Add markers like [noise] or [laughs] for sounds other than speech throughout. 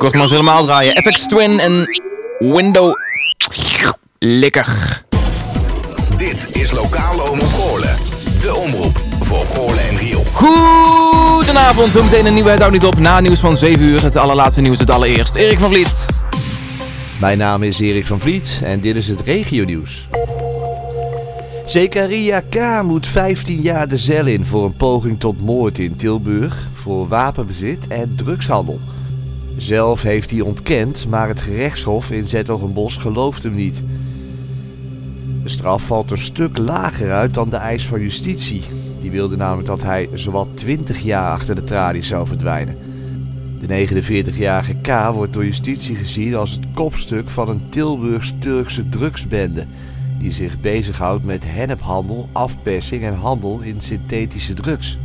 Binnenkort maar eens helemaal draaien. FX Twin en Window... Lekker. Dit is Lokale Omroep Goorlen. De omroep voor Goorlen en Riel. Goedenavond, zometeen een nieuwe Het houdt niet op. Na nieuws van 7 uur, het allerlaatste nieuws het allereerst. Erik van Vliet. Mijn naam is Erik van Vliet en dit is het regionieuws. Zekaria K. moet 15 jaar de cel in voor een poging tot moord in Tilburg, voor wapenbezit en drugshandel. Zelf heeft hij ontkend, maar het gerechtshof in Zettelgenbos gelooft hem niet. De straf valt een stuk lager uit dan de eis van justitie. Die wilde namelijk dat hij zowat 20 jaar achter de tralies zou verdwijnen. De 49-jarige K wordt door justitie gezien als het kopstuk van een Tilburgs-Turkse drugsbende die zich bezighoudt met hennephandel, afpersing en handel in synthetische drugs.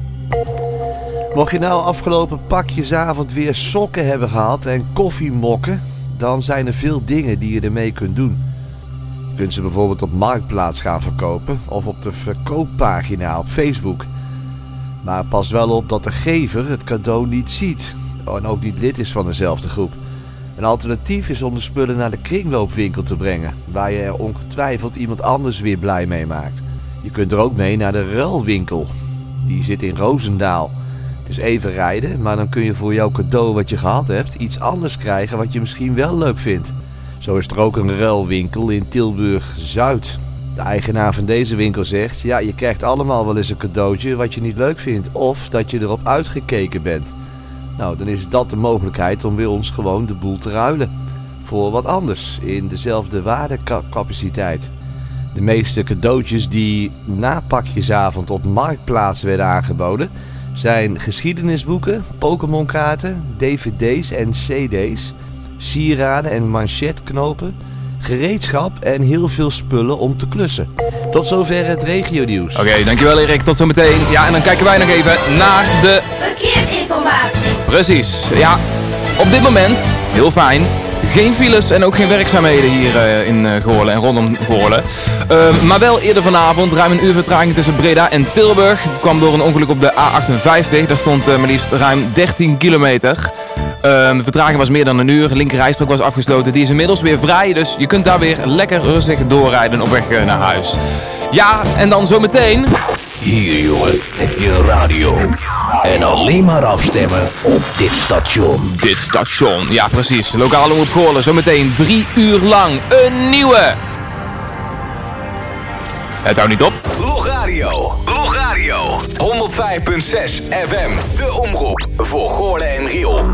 Mocht je nou afgelopen pakjesavond weer sokken hebben gehad en koffiemokken, dan zijn er veel dingen die je ermee kunt doen. Je kunt ze bijvoorbeeld op Marktplaats gaan verkopen of op de verkooppagina op Facebook. Maar pas wel op dat de gever het cadeau niet ziet en ook niet lid is van dezelfde groep. Een alternatief is om de spullen naar de kringloopwinkel te brengen, waar je er ongetwijfeld iemand anders weer blij mee maakt. Je kunt er ook mee naar de ruilwinkel. Die zit in Roosendaal. Is even rijden, maar dan kun je voor jouw cadeau wat je gehad hebt iets anders krijgen wat je misschien wel leuk vindt. Zo is er ook een ruilwinkel in Tilburg Zuid. De eigenaar van deze winkel zegt: Ja, je krijgt allemaal wel eens een cadeautje wat je niet leuk vindt, of dat je erop uitgekeken bent. Nou, dan is dat de mogelijkheid om bij ons gewoon de boel te ruilen. Voor wat anders, in dezelfde waardecapaciteit. De meeste cadeautjes die na pakjesavond op Marktplaats werden aangeboden... zijn geschiedenisboeken, Pokémon-kaarten, dvd's en cd's... sieraden en manchetknopen, gereedschap en heel veel spullen om te klussen. Tot zover het regionieuws. Oké, dankjewel Erik. Tot zometeen. Ja, en dan kijken wij nog even naar de Verkeersinformatie. Precies, ja. Op dit moment, heel fijn, geen files en ook geen werkzaamheden hier uh, in uh, Goorlen en rondom Goorlen. Uh, maar wel eerder vanavond, ruim een uur vertraging tussen Breda en Tilburg. Het kwam door een ongeluk op de A58, daar stond maar liefst ruim 13 kilometer. de vertraging was meer dan een uur, de linkerrijstrook was afgesloten. Die is inmiddels weer vrij, dus je kunt daar weer lekker rustig doorrijden op weg naar huis. Ja, en dan zometeen... Hier jongen, heb je een radio. En alleen maar afstemmen op dit station. Dit station, ja precies. Lokale omroep Goorlen, zometeen drie uur lang een nieuwe. Het houdt niet op. Log Radio, Log Radio. 105.6 FM. De omroep voor Goorlen en Riel.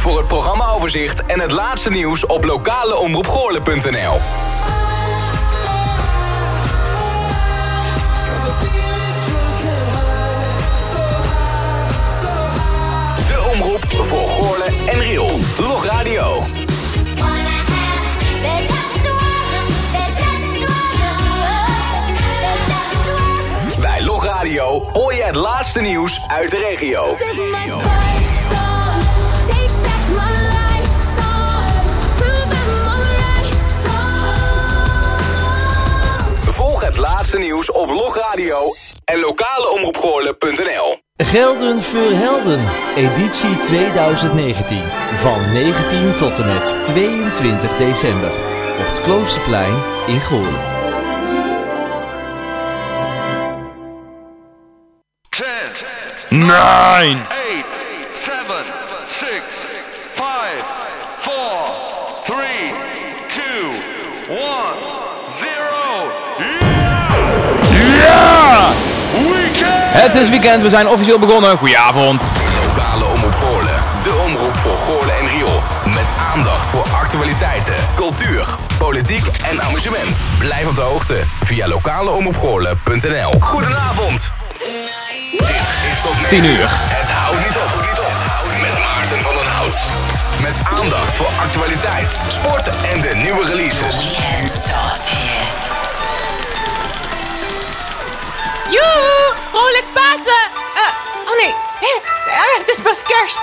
Voor het programmaoverzicht en het laatste nieuws op lokaleomroepgoorlen.nl. De omroep voor Goorlen en Riel. Log Radio. Bij Log Radio hoor je het laatste nieuws uit de regio. Laatste nieuws op Log Radio en lokaleomroepgoorlen.nl. Gelden voor Helden, editie 2019. Van 19 tot en met 22 december. Op het Kloosterplein in Goorlen. 10, Nine. 8, 7, 6, Het is weekend, we zijn officieel begonnen. Goedenavond. Lokale Omroep Goorlen. De omroep voor Goorlen en Riool. Met aandacht voor actualiteiten, cultuur, politiek en amusement. Blijf op de hoogte via lokaleomroepgoorlen.nl. Goedenavond. Dit is tot 10 uur. Het houdt niet op. Met Maarten van den Hout. Met aandacht voor actualiteit, sport en de nieuwe releases. Joe, vrolijk Pasen! Eh, oh nee, het is pas kerst.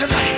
tonight,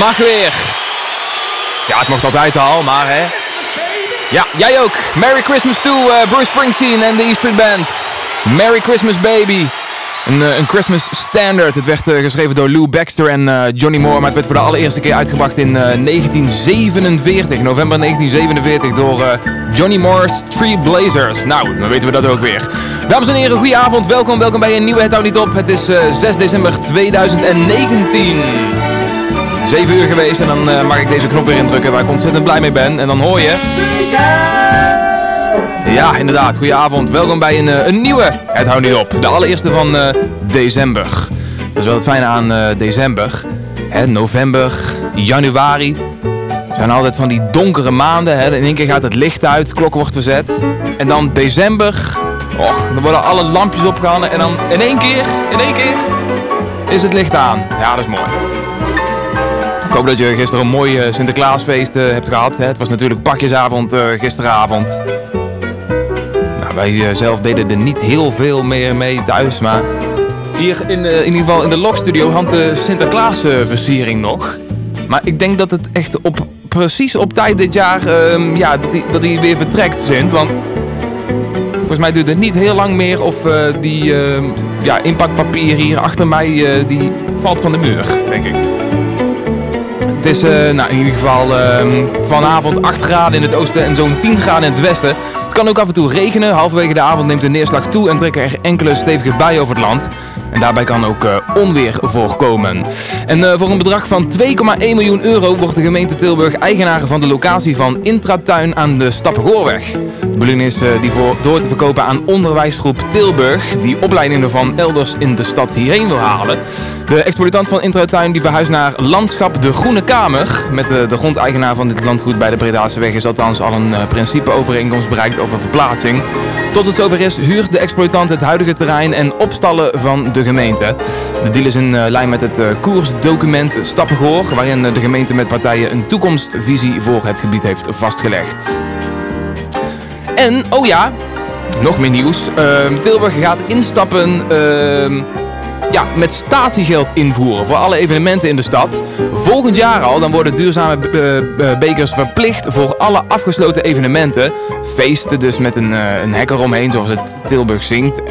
mag weer. Ja, het mocht altijd al, maar hè. Ja, jij ook. Merry Christmas to eh, Bruce Springsteen en de E Street Band. Merry Christmas Baby. Een, eh, een Christmas standard. Het werd eh, geschreven door Lou Baxter en Johnny Moore. Maar het werd voor de allereerste keer uitgebracht in eh, 1947. November 1947 door Johnny Moore's Three Blazers. Nou, dan weten we dat ook weer. Dames en heren, goeie avond. Welkom, welkom bij een nieuwe Het Niet Op. Het is eh, 6 december 2019. 7 uur geweest en dan eh, mag ik deze knop weer indrukken waar ik ontzettend blij mee ben. En dan hoor je... Ja, inderdaad. Goedenavond. Welkom bij een, eh, een nieuwe Het Houdt Niet Op. De allereerste van eh, december. Dat is wel het fijne aan december. Hè, november, januari. zijn altijd van die donkere maanden. Hè. In één keer gaat het licht uit, klok wordt verzet. En dan december. Och, dan worden alle lampjes opgehangen. En dan in één keer, in één keer, is het licht aan. Ja, dat is mooi. Ik hoop dat je gisteren een mooi eh, Sinterklaasfeest eh, hebt gehad. Het was natuurlijk pakjesavond eh, gisteravond. Nou, wij zelf deden er niet heel veel meer mee thuis, maar hier in, in ieder geval in de logstudio hangt de Sinterklaas versiering nog. Maar ik denk dat het echt op, precies op tijd dit jaar, ehm, ja, dat hij dat hij weer vertrekt, Sint. Want volgens mij duurt het niet heel lang meer of die ehm, ja, inpakpapier hier achter mij, die valt van de muur, denk ik. Is eh, nou, in ieder geval ehm, vanavond 8 graden in het oosten en zo'n 10 graden in het westen. Het kan ook af en toe regenen. Halverwege de avond neemt de neerslag toe en trekken er enkele stevige buien over het land. En daarbij kan ook eh, onweer voorkomen. En eh, voor een bedrag van 2,1 miljoen euro wordt de gemeente Tilburg eigenaar van de locatie van Intratuin aan de Stappengoorweg. De bedoeling is die voor door te verkopen aan onderwijsgroep Tilburg, die opleidingen van elders in de stad hierheen wil halen. De exploitant van Intratuin die verhuist naar Landschap de Groene Kamer. Met de, de grondeigenaar van dit landgoed bij de Bredaanse weg is althans al een eh, principeovereenkomst bereikt over verplaatsing. Tot het zover is, huurt de exploitant het huidige terrein en opstallen van de gemeente. De deal is in eh, lijn met het eh, koersdocument Stappengoor, waarin de gemeente met partijen een toekomstvisie voor het gebied heeft vastgelegd. En, oh ja, nog meer nieuws. Ehm, Tilburg gaat instappen ehm, ja, met statiegeld invoeren voor alle evenementen in de stad. Volgend jaar al dan worden duurzame eh, eh, bekers verplicht voor alle afgesloten evenementen. Feesten dus met een, eh, een hek eromheen zoals het Tilburg zingt.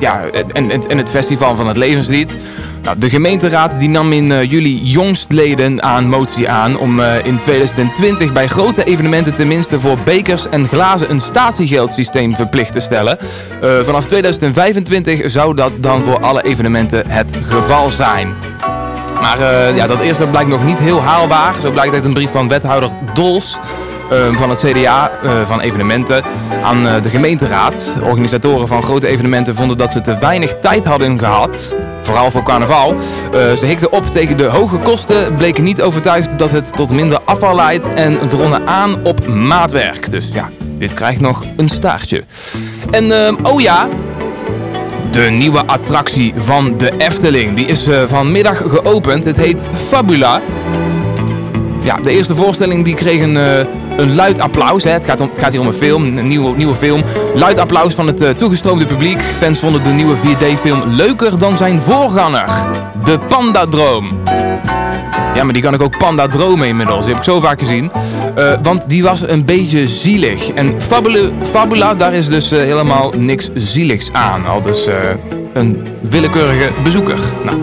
Ja, en, en, en het festival van het levenslied. Nou, de gemeenteraad die nam in eh, juli jongstleden aan motie aan om eh, in 2020 bij grote evenementen tenminste voor bekers en glazen een statiegeldsysteem verplicht te stellen. Eh, vanaf 2025 zou dat dan voor alle evenementen het geval zijn. Maar ja, dat eerste blijkt nog niet heel haalbaar. Zo blijkt uit een brief van wethouder Dols van het CDA eh, van evenementen aan eh, de gemeenteraad. Organisatoren van grote evenementen vonden dat ze te weinig tijd hadden gehad. Vooral voor carnaval. Eh, ze hikten op tegen de hoge kosten, bleken niet overtuigd dat het tot minder afval leidt en dronnen aan op maatwerk. Dus ja, dit krijgt nog een staartje. En ehm, oh ja, de nieuwe attractie van de Efteling. Die is vanmiddag geopend. Het heet Fabula. Ja, de eerste voorstelling die kreeg een, een luid applaus. Hè. Het, gaat om, het gaat hier om een film, een nieuwe, nieuwe film. Luid applaus van het eh, toegestroomde publiek. Fans vonden de nieuwe 4D-film leuker dan zijn voorganger. De Panda-droom. Ja, maar die kan ik ook Panda dromen inmiddels. Die heb ik zo vaak gezien. Eh, want die was een beetje zielig. En Fabula, Fabula daar is dus eh, helemaal niks zieligs aan. Al dus een willekeurige bezoeker. Nou,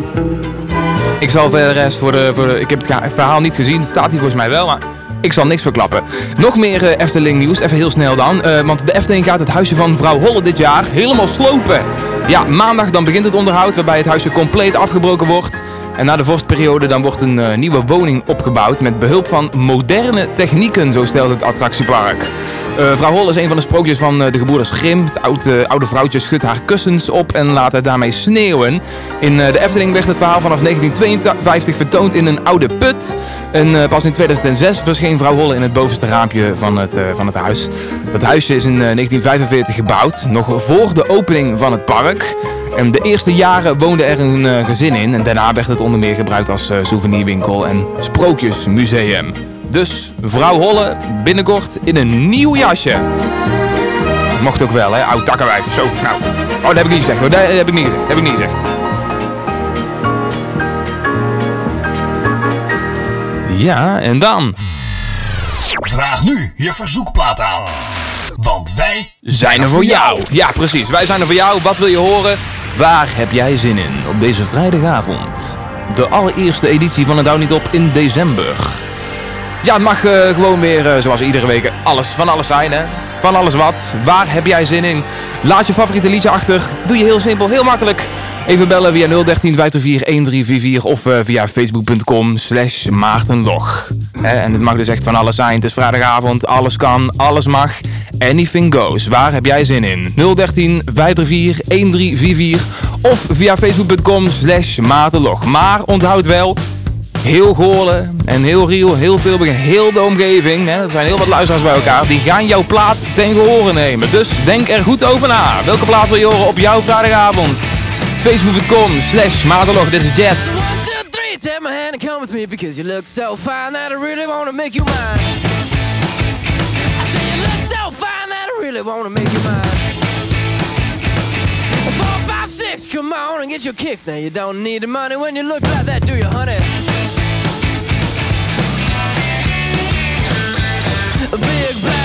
ik zal verder de rest voor de, voor. Ik heb het verhaal niet gezien. Het staat hier volgens mij wel, maar... Ik zal niks verklappen. Nog meer eh, Efteling nieuws, even heel snel dan. Eh, want de Efteling gaat het huisje van mevrouw Holle dit jaar helemaal slopen. Ja, maandag dan begint het onderhoud waarbij het huisje compleet afgebroken wordt. En na de vorstperiode dan wordt een eh, nieuwe woning opgebouwd met behulp van moderne technieken, zo stelt het attractiepark. Eh vrouw Holle is een van de sprookjes van eh, de gebroeders Grimm. Het oude, oude vrouwtje schudt haar kussens op en laat het daarmee sneeuwen. In de Efteling werd het verhaal vanaf 1952 vertoond in een oude put. En pas in 2006 verscheen vrouw Holle in het bovenste raampje van het, van het huis. Dat huisje is in eh, 1945 gebouwd, nog voor de opening van het park. En de eerste jaren woonde er een eh, gezin in en daarna werd het onder meer gebruikt als eh, souvenirwinkel en sprookjesmuseum. Dus vrouw Holle binnenkort in een nieuw jasje. Mocht ook wel, hè? Oud takkenwijf. Zo, nou. Oh, dat heb ik niet gezegd hoor. Dat heb ik niet gezegd. Dat heb ik niet gezegd. Ja, en dan Vraag nu je verzoekplaat aan. Want wij zijn er voor jou. Ja, precies. Wij zijn er voor jou. Wat wil je horen? Waar heb jij zin in op deze vrijdagavond? De allereerste editie van het Hou Niet Op in december. Ja, het mag eh, gewoon weer, eh, zoals iedere week, alles van alles zijn, hè? Van alles wat. Waar heb jij zin in? Laat je favoriete liedje achter. Doe je heel simpel, heel makkelijk. Even bellen via 013 524 1344 of eh, via facebook.com slash maartenlog. En het mag dus echt van alles zijn. Het is vrijdagavond, alles kan, alles mag. Anything goes. Waar heb jij zin in? 013 534 1344 of via facebook.com slash maartenlog. Maar onthoud wel, heel Goorlen en heel Riel, heel Tilburg en heel de omgeving. Hè, er zijn heel wat luisteraars bij elkaar. Die gaan jouw plaat ten gehore nemen. Dus denk er goed over na. Welke plaat wil je horen op jouw vrijdagavond? Facebook.com slash Materlog. Dit is Jet. 1, 2, 3. Take my hand and come with me because you look so fine that I really want to make you mine. I say you look so fine that I really want to make you mine. six, come on and get your kicks. Now you don't need the money when you look like that, do you, honey? Big.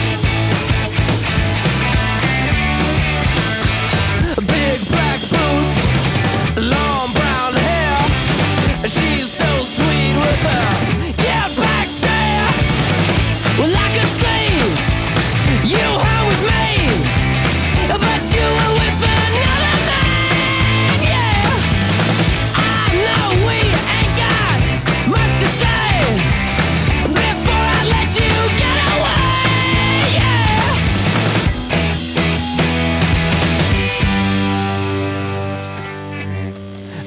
big bang.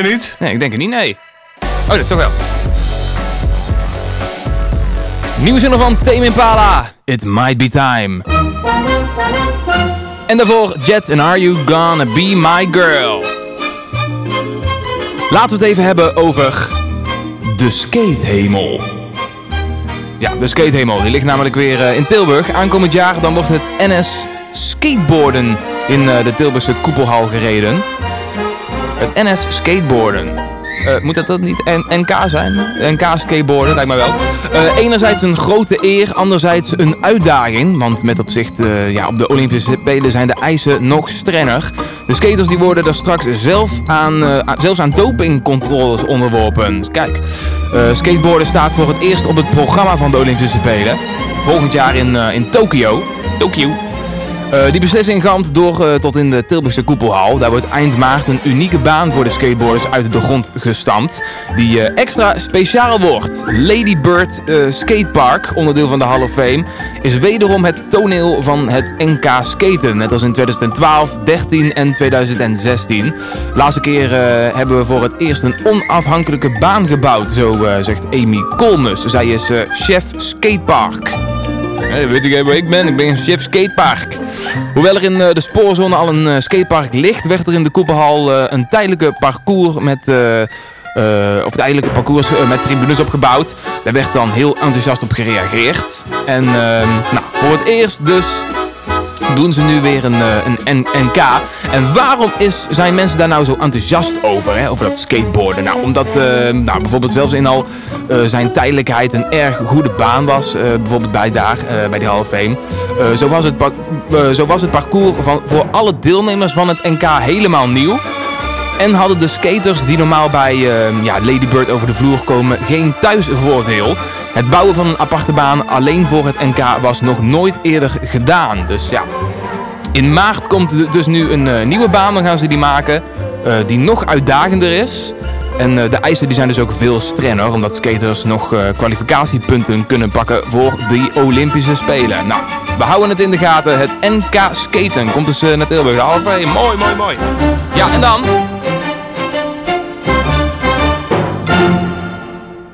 Niet? Nee, ik denk het niet, nee. Oh, dat toch wel. Nieuwe zin van Tame Impala. It might be time. En daarvoor Jet and Are You Gonna Be My Girl. Laten we het even hebben over de skatehemel. Ja, de skatehemel. Die ligt namelijk weer eh, in Tilburg. Aankomend jaar dan wordt het NS Skateboarden in eh, de Tilburgse koepelhal gereden. Het NS Skateboarden. Eh, moet dat, dat niet NK zijn? NK skateboarden, lijkt mij wel. Eh, enerzijds een grote eer, anderzijds een uitdaging. Want met opzicht eh, ja, op de Olympische Spelen zijn de eisen nog strenger. De skaters die worden er straks zelf aan, zelfs aan dopingcontroles onderworpen. Kijk, skateboarden staat voor het eerst op het programma van de Olympische Spelen. Volgend jaar in, in Tokio. Tokio. Eh, die beslissing gamt door eh, tot in de Tilburgse koepelhal. Daar wordt eind maart een unieke baan voor de skateboarders uit de grond gestampt. Die eh, extra speciaal wordt. Lady Bird eh, Skatepark, onderdeel van de Hall of Fame, is wederom het toneel van het NK skaten. Net als in 2012, 13 en 2016. Laatste keer hebben we voor het eerst een onafhankelijke baan gebouwd. Zo zegt Amy Kolmes. Zij is chef skatepark. Ja, weet ik wie ik ben? Ik ben een chef skatepark. Hoewel er in eh, de spoorzone al een eh, skatepark ligt, werd er in de Koepelhal eh, een tijdelijke parcours met... eh, eh, of tijdelijke parcours met tribunes opgebouwd. Daar werd dan heel enthousiast op gereageerd. En ehm, nou, voor het eerst dus doen ze nu weer een, eh, een NK. En waarom is, zijn mensen daar nou zo enthousiast over, hè? over dat skateboarden? Nou, omdat eh, nou, bijvoorbeeld zelfs in al eh, zijn tijdelijkheid een erg goede baan was. bijvoorbeeld bij daar, bij die Hall of Fame. Zo, was het zo was het parcours van, voor alle deelnemers van het NK helemaal nieuw. En hadden de skaters die normaal bij eh, ja, Lady Bird over de vloer komen geen thuisvoordeel. Het bouwen van een aparte baan alleen voor het NK was nog nooit eerder gedaan. Dus ja, in maart komt dus nu een eh, nieuwe baan. Dan gaan ze die maken eh, die nog uitdagender is. En eh, de eisen die zijn dus ook veel strenger. Omdat skaters nog kwalificatiepunten kunnen pakken voor die Olympische Spelen. Nou, we houden het in de gaten. Het NK Skaten komt dus naar Tilburg. De of Fame. Mooi, mooi, mooi. Ja, en dan...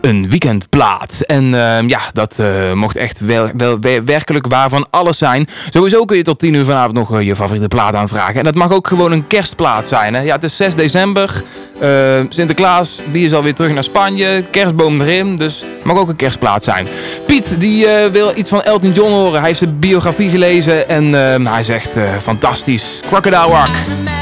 een weekendplaat. En ehm, ja, dat eh, mocht echt wel, wel wer- werkelijk waar van alles zijn. Sowieso kun je tot 10 uur vanavond nog eh, je favoriete plaat aanvragen. En dat mag ook gewoon een kerstplaat zijn. Hè? Ja, het is 6 december. Eh, Sinterklaas, die is alweer terug naar Spanje. Kerstboom erin, dus mag ook een kerstplaat zijn. Piet, die eh, wil iets van Elton John horen. Hij heeft zijn biografie gelezen en ehm, hij zegt fantastisch. Crocodile Rock.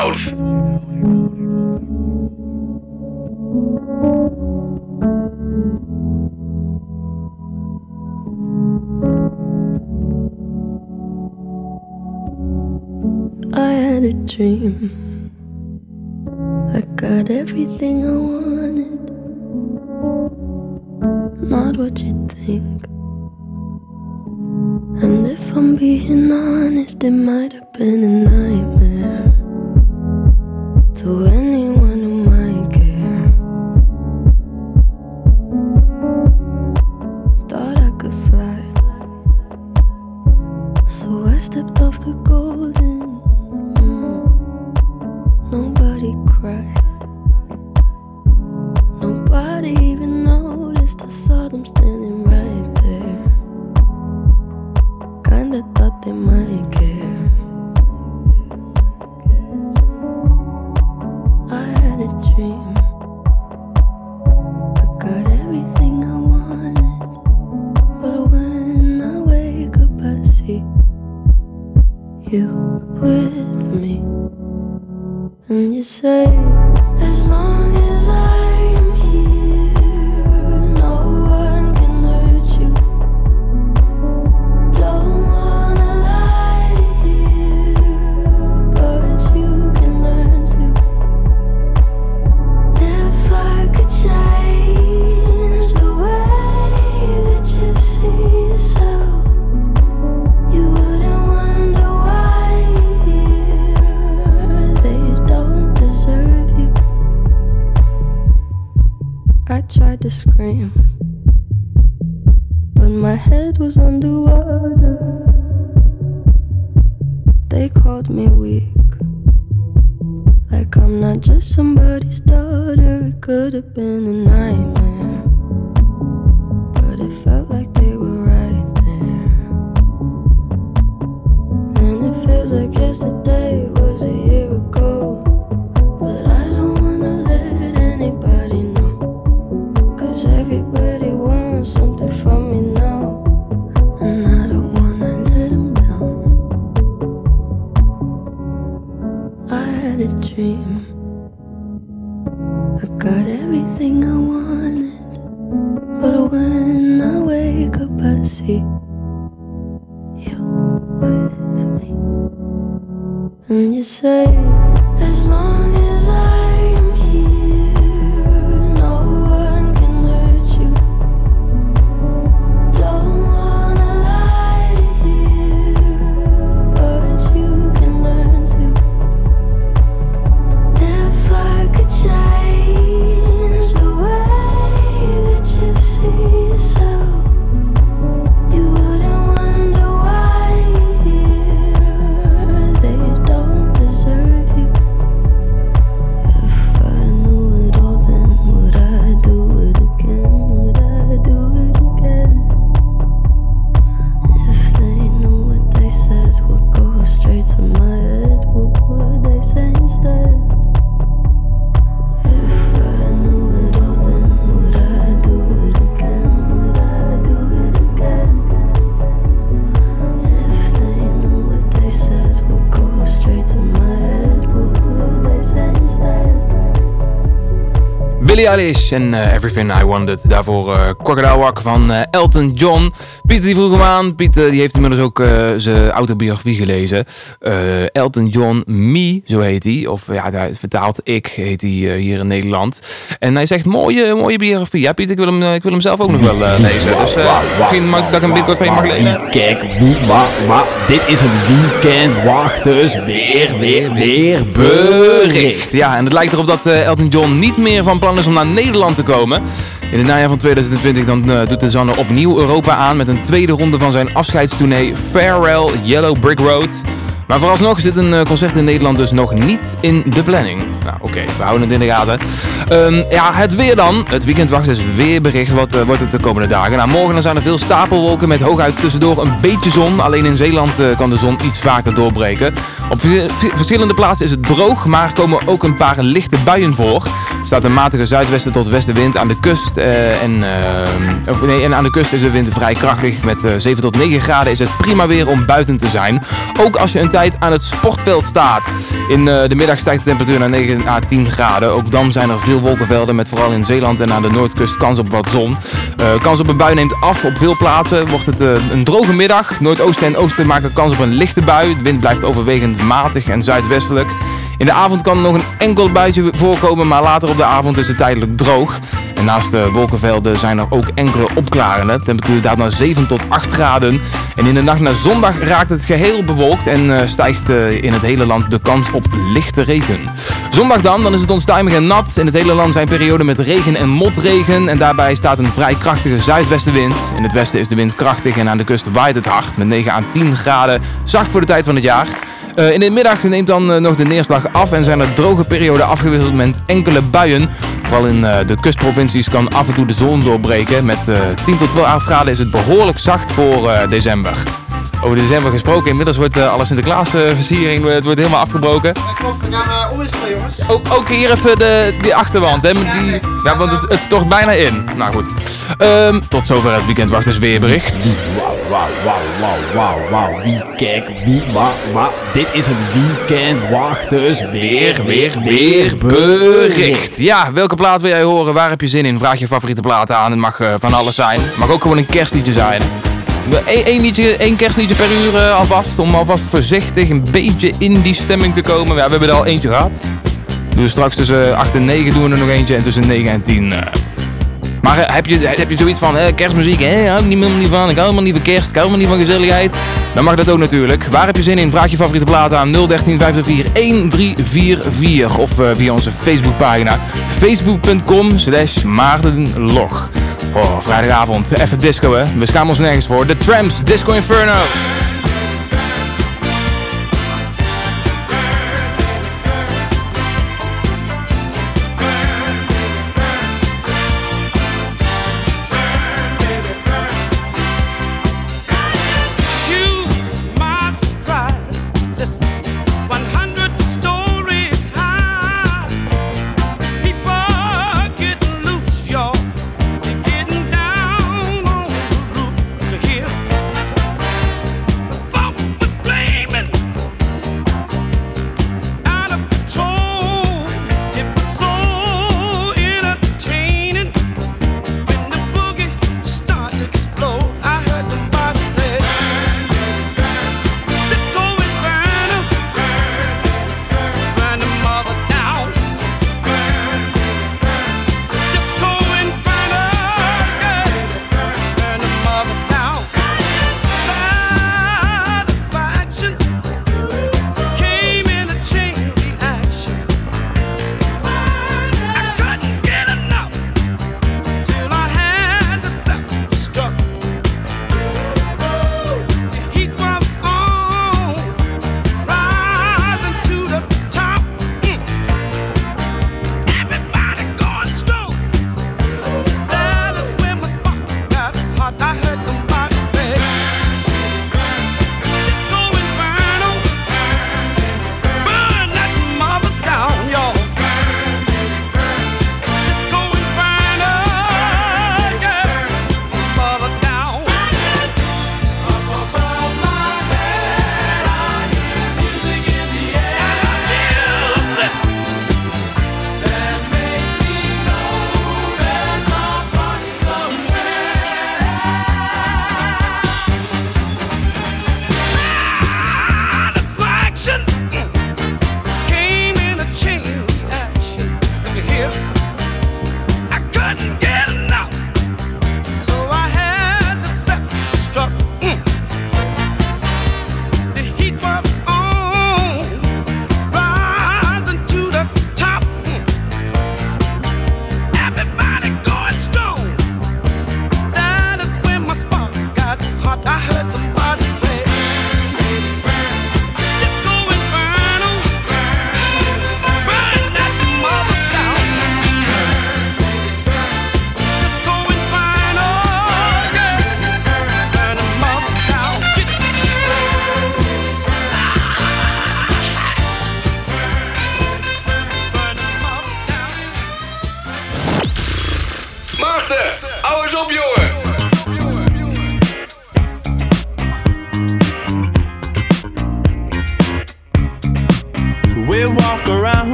Hout. I had a dream. I got everything I wanted. Not what you think. And if I'm being honest, it might have been a nightmare. Billie Eilish en eh, Everything I Wanted. Daarvoor eh Crocodile Rock van eh, Elton John. Pieter die vroeg hem aan. Pieter die heeft inmiddels ook zijn autobiografie gelezen. Elton John Me, zo heet hij. Of ja, daar vertaald ik heet hij hier in Nederland. En hij zegt mooie, mooie biografie. Ja Pieter, ik wil hem, ik wil hem zelf ook nog wel lezen. Dus misschien mag, dat ik hem binnenkort van je mag lezen. Kijk, maar, dit is een weekend. Wacht dus, weer, weer, weer bericht. Ja, en het lijkt erop dat Elton John niet meer van plan is naar Nederland te komen. In het najaar van 2020 dan, eh, doet de zanger opnieuw Europa aan met een tweede ronde van zijn afscheidstournee Farewell Yellow Brick Road. Maar vooralsnog zit een eh, concert in Nederland dus nog niet in de planning. Nou oké, we houden het in de gaten. Ehm, ja, het weer dan. Het weekend wacht dus weerbericht. Wat eh, wordt het de komende dagen? Nou, morgen dan zijn er veel stapelwolken met hooguit tussendoor een beetje zon. Alleen in Zeeland eh, kan de zon iets vaker doorbreken. Op verschillende plaatsen is het droog, maar komen ook een paar lichte buien voor. staat een matige zuidwesten tot westenwind aan de kust. en, eh, of nee, en aan de kust is de wind vrij krachtig. Met eh, 7 tot 9 graden is het prima weer om buiten te zijn. Ook als je een aan het sportveld staat. In eh, de middag stijgt de temperatuur naar 9 à 10 graden. Ook dan zijn er veel wolkenvelden met vooral in Zeeland en aan de noordkust kans op wat zon. Eh, kans op een bui neemt af op veel plaatsen. Wordt het eh, een droge middag. Noordoosten en oosten maken kans op een lichte bui. De wind blijft overwegend matig en zuidwestelijk. In de avond kan nog een enkel buitje voorkomen, maar later op de avond is het tijdelijk droog. En naast de wolkenvelden zijn er ook enkele opklarenden. De temperatuur daalt naar 7 tot 8 graden. En in de nacht naar zondag raakt het geheel bewolkt en eh, stijgt eh, in het hele land de kans op lichte regen. Zondag dan, dan is het onstuimig en nat. In het hele land zijn perioden met regen en motregen. En daarbij staat een vrij krachtige zuidwestenwind. In het westen is de wind krachtig en aan de kust waait het hard. Met 9 à 10 graden, zacht voor de tijd van het jaar. Eh, in de middag neemt dan eh, nog de neerslag af en zijn er droge perioden afgewisseld met enkele buien. Vooral in eh, de kustprovincies kan af en toe de zon doorbreken. Met eh 10 tot 12 graden is het behoorlijk zacht voor december. Over december gesproken, inmiddels wordt eh, alle Sinterklaasversiering uh, het wordt helemaal afgebroken. Klopt, we gaan uh, omwisselen jongens. Ook, ook hier even de, die achterwand, hè? met Die, ja, want het, het stort bijna in. Nou goed. Ehm, tot zover het weekendwachters weerbericht. Wauw, wauw, wauw, wauw, wauw, wauw. Wie, kijk, wie, maar, maar. Dit is het weekend wachters weer, weer, weer Bericht. Ja, welke plaat wil jij horen? Waar heb je zin in? Vraag je favoriete platen aan. Het mag eh, van alles zijn. Het mag ook gewoon een kerstliedje zijn. Eén, liedje, één kerstliedje per uur eh, alvast. Om alvast voorzichtig een beetje in die stemming te komen. Ja, we hebben er al eentje gehad. Dus straks tussen 8 en 9 doen we er nog eentje. En tussen 9 en 10. eh. Maar eh, heb, je, heb je zoiets van kerstmuziek? Hè? Hou ik niet niet van. Ik hou helemaal niet van kerst. Ik hou helemaal niet van gezelligheid. Dan mag dat ook natuurlijk. Waar heb je zin in? Vraag je favoriete plaat aan 013 504 1344. Of eh, via onze Facebookpagina. Facebook.com slash Maartenlog. Oh, vrijdagavond. Even disco hè. We schamen ons nergens voor. The Tramps, Disco Inferno.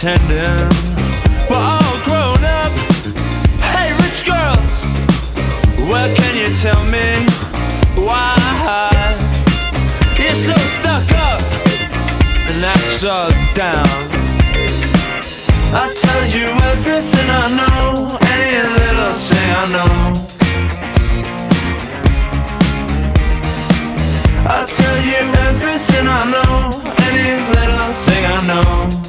Pretending we're all grown up. Hey, rich girls, what can you tell me? Why you're so stuck up and that's so down? I tell you everything I know, any little thing I know. I tell you everything I know, any little thing I know.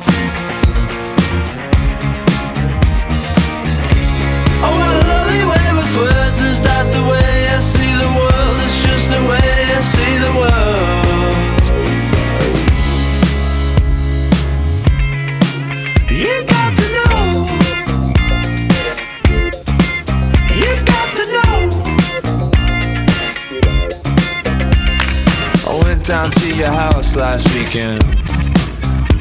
You got to know. You got to know. I went down to your house last weekend.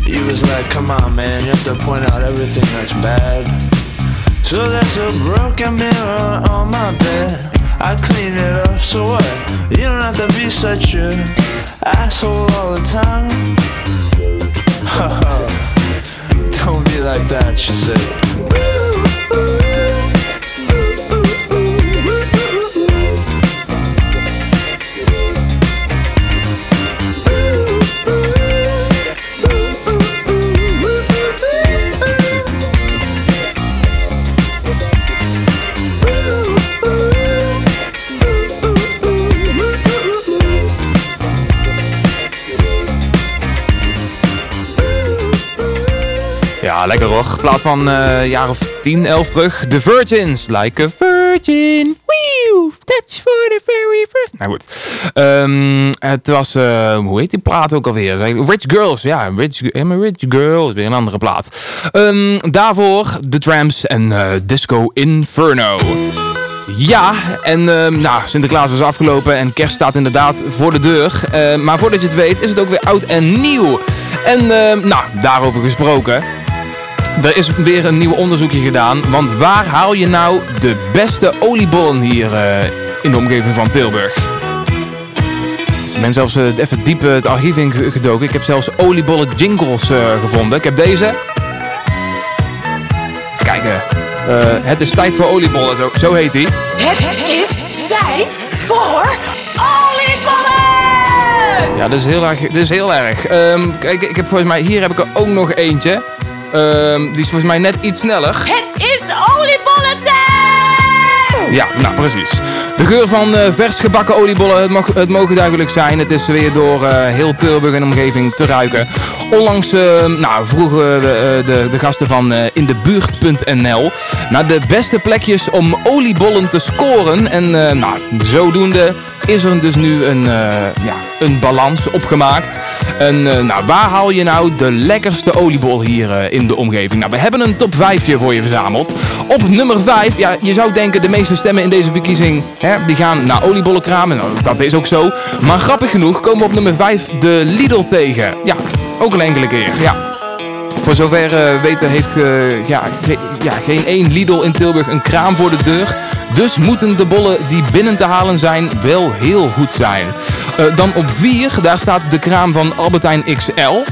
He was like, come on, man, you have to point out everything that's bad. So there's a broken mirror on my bed. I clean it up, so what? You don't have to be such a asshole all the time. [laughs] don't be like that, she said. Lekker hoor. Plaat van eh jaar of 10, 11 terug. The Virgins, like a virgin. Wee, touch for the very first. Nou goed. Ehm, het was, eh, hoe heet die plaat ook alweer? Rich Girls, ja. Rich, Rich Girl is weer een andere plaat. Ehm, daarvoor The Tramps en eh, Disco Inferno. Ja, en ehm, nou, Sinterklaas is afgelopen en kerst staat inderdaad voor de deur. Maar voordat je het weet is het ook weer oud en nieuw. En nou, daarover gesproken. Er is weer een nieuw onderzoekje gedaan. Want waar haal je nou de beste oliebollen hier eh, in de omgeving van Tilburg? Ik ben zelfs eh, even diep eh, het archief ingedoken. Ik heb zelfs oliebollen jingles gevonden. Ik heb deze. Even kijken. Het is tijd voor oliebollen, zo, zo heet hij. Het is tijd voor oliebollen! Ja, dat is heel erg. Dat is heel erg. Ehm, kijk, ik heb volgens mij, hier heb ik er ook nog eentje. Ehm, die is volgens mij net iets sneller. Het is oliebollentijd! Ja, nou precies. De geur van eh, vers gebakken oliebollen, het, mag, het mogen duidelijk zijn. Het is weer door eh, heel Tilburg en omgeving te ruiken. Onlangs eh, nou, vroegen de, eh, de, de gasten van indebuurt.nl naar de beste plekjes om oliebollen te scoren. En nou, zodoende is er dus nu een, eh, ja, een balans opgemaakt. En eh, nou, waar haal je nou de lekkerste oliebol hier eh, in de omgeving? Nou, we hebben een top 5 voor je verzameld. Op nummer 5, ja, je zou denken de meeste stemmen in deze verkiezing, hè, die gaan naar oliebollenkramen. Nou, dat is ook zo. Maar grappig genoeg komen we op nummer 5 de Lidl tegen. Ja, ook een enkele keer, ja. Voor zover eh, weten heeft eh, ja, ja, geen één Lidl in Tilburg een kraam voor de deur. Dus moeten de bollen die binnen te halen zijn wel heel goed zijn. Eh, dan op 4, daar staat de kraam van Albertijn XL.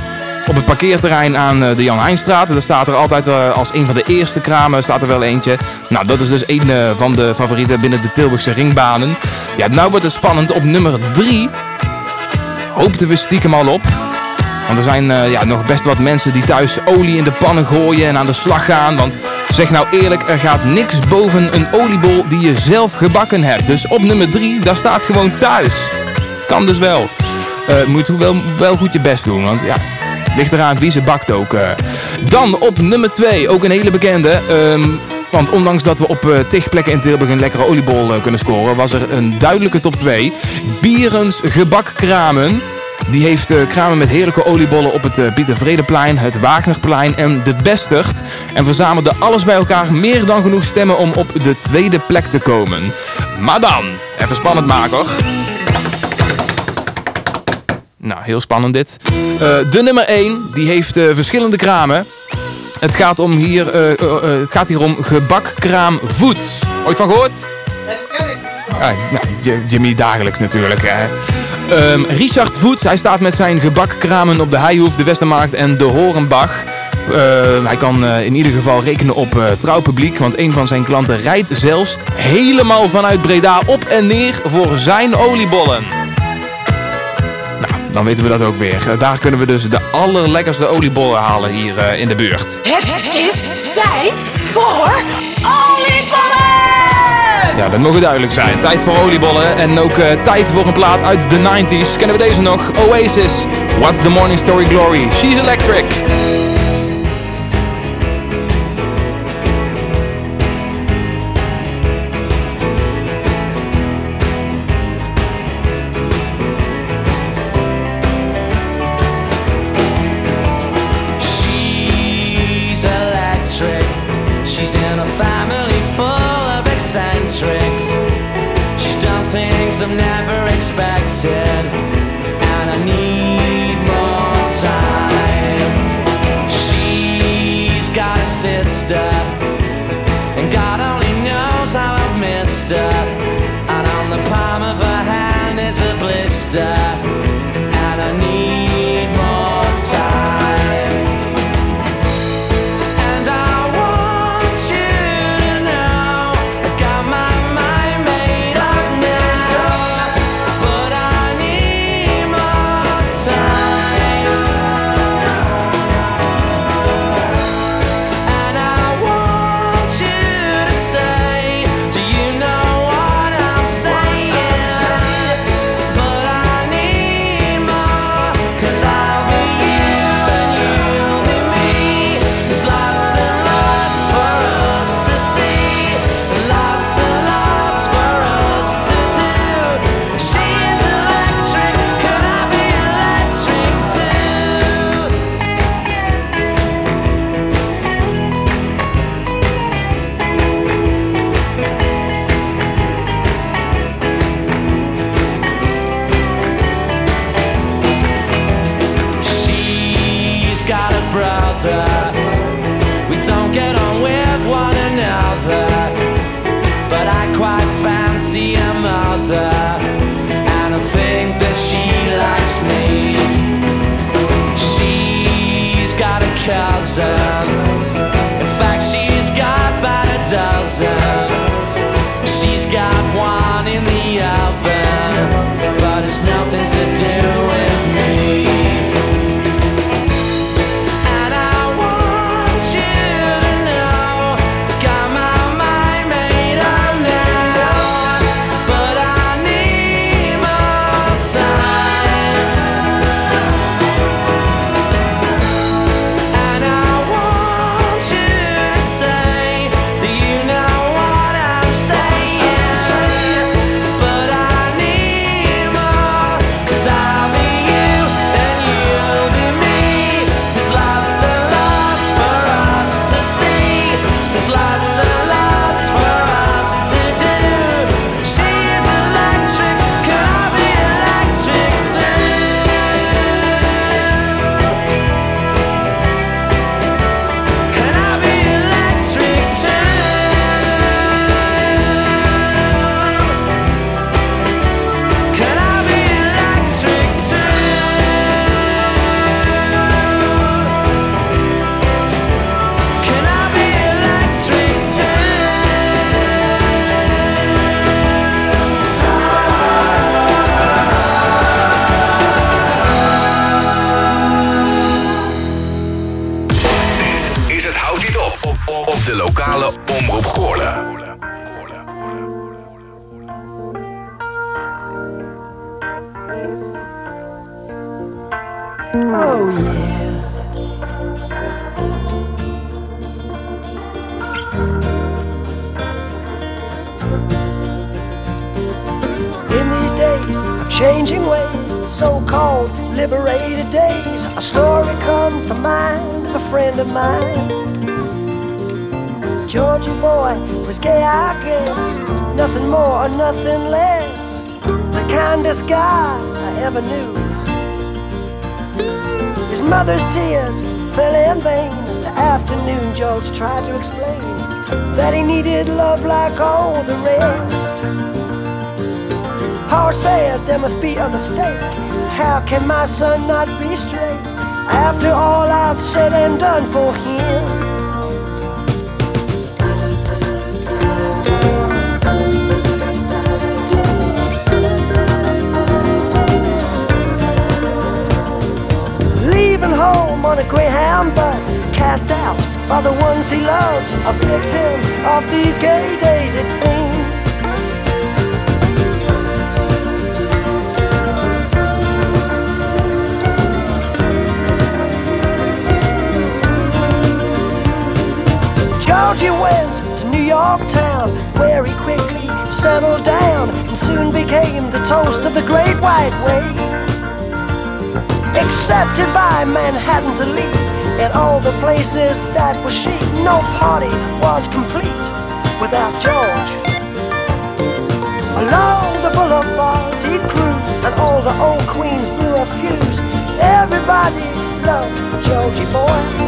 op het parkeerterrein aan de Jan Heijnstraat. Daar staat er altijd als een van de eerste kramen staat er wel eentje. Nou, dat is dus een van de favorieten binnen de Tilburgse ringbanen. Ja, nou wordt het spannend. Op nummer 3 hoopten we stiekem al op. Want er zijn eh, ja, nog best wat mensen die thuis olie in de pannen gooien en aan de slag gaan. Want zeg nou eerlijk, er gaat niks boven een oliebol die je zelf gebakken hebt. Dus op nummer 3, daar staat gewoon thuis. Kan dus wel. Eh moet wel, wel goed je best doen, want ja, ligt eraan wie ze bakt ook. eh. Dan op nummer 2, ook een hele bekende. ehm, want ondanks dat we op eh, tig plekken in Tilburg een lekkere oliebol kunnen scoren, was er een duidelijke top 2. Bierens gebakkramen. Die heeft eh, kramen met heerlijke oliebollen op het eh, Pieter Vredeplein, het Wagnerplein en de Bestert. En verzamelde alles bij elkaar meer dan genoeg stemmen om op de tweede plek te komen. Maar dan, even spannend maken hoor. Nou, heel spannend dit. Eh, de nummer 1, die heeft verschillende kramen. Het gaat, om hier, eh, het gaat hier om gebakkraam Voets. Ooit van gehoord? Ja, nou, J- Jimmy dagelijks natuurlijk. Hè. Ehm, Richard Voet, hij staat met zijn gebakkramen op de Heijhoef, de Westermarkt en de Horenbach. Eh, hij kan eh, in ieder geval rekenen op eh, trouw publiek, want een van zijn klanten rijdt zelfs helemaal vanuit Breda op en neer voor zijn oliebollen. Nou, dan weten we dat ook weer. Eh, daar kunnen we dus de allerlekkerste oliebollen halen hier in de buurt. Het is tijd voor oliebollen! Ja, dat mogen duidelijk zijn. Tijd voor oliebollen en ook eh, tijd voor een plaat uit de 90s. Kennen we deze nog? Oasis. What's the morning story glory? She's electric. I ever knew. His mother's tears fell in vain. The afternoon, George tried to explain that he needed love like all the rest. Paul says there must be a mistake. How can my son not be straight after all I've said and done for him? A Greyhound bus, cast out by the ones he loves, a victim of these gay days, it seems. Georgie went to New York town, where he quickly settled down and soon became the toast of the Great White Way. Accepted by Manhattan's elite in all the places that were chic. No party was complete without George. Along the boulevards he'd cruise, and all the old queens blew a fuse. Everybody loved Georgie boy.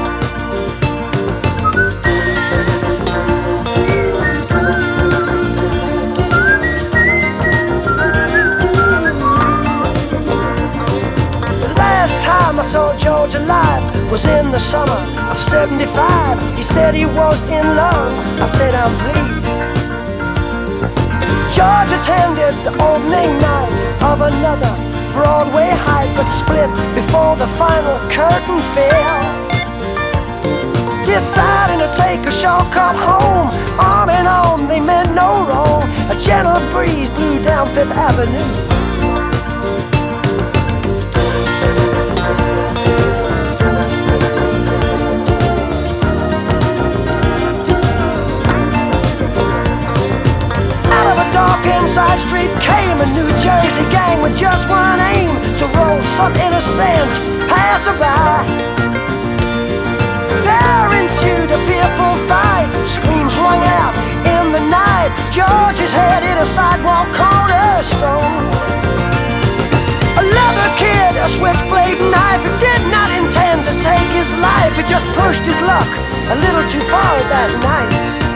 I saw George alive was in the summer of 75. He said he was in love. I said, I'm pleased. George attended the opening night of another Broadway hype, but split before the final curtain fell. Deciding to take a shortcut home, arm in arm, they meant no wrong. A gentle breeze blew down Fifth Avenue. Inside street came a New Jersey gang with just one aim to roll some innocent passerby. There ensued a fearful fight. Screams rung out in the night. George's head hit a sidewalk cornerstone. A leather kid, a switchblade knife. He did not intend to take his life. He just pushed his luck a little too far that night.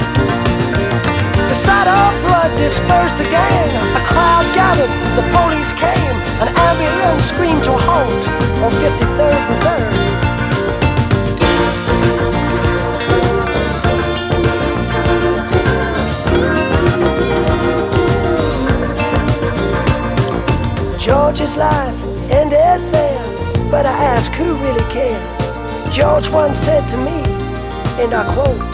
Sight of blood dispersed the gang. A crowd gathered, the police came. An ambulance screamed to halt on 53rd and 3rd. George's life ended there, but I ask who really cares? George once said to me, and I quote,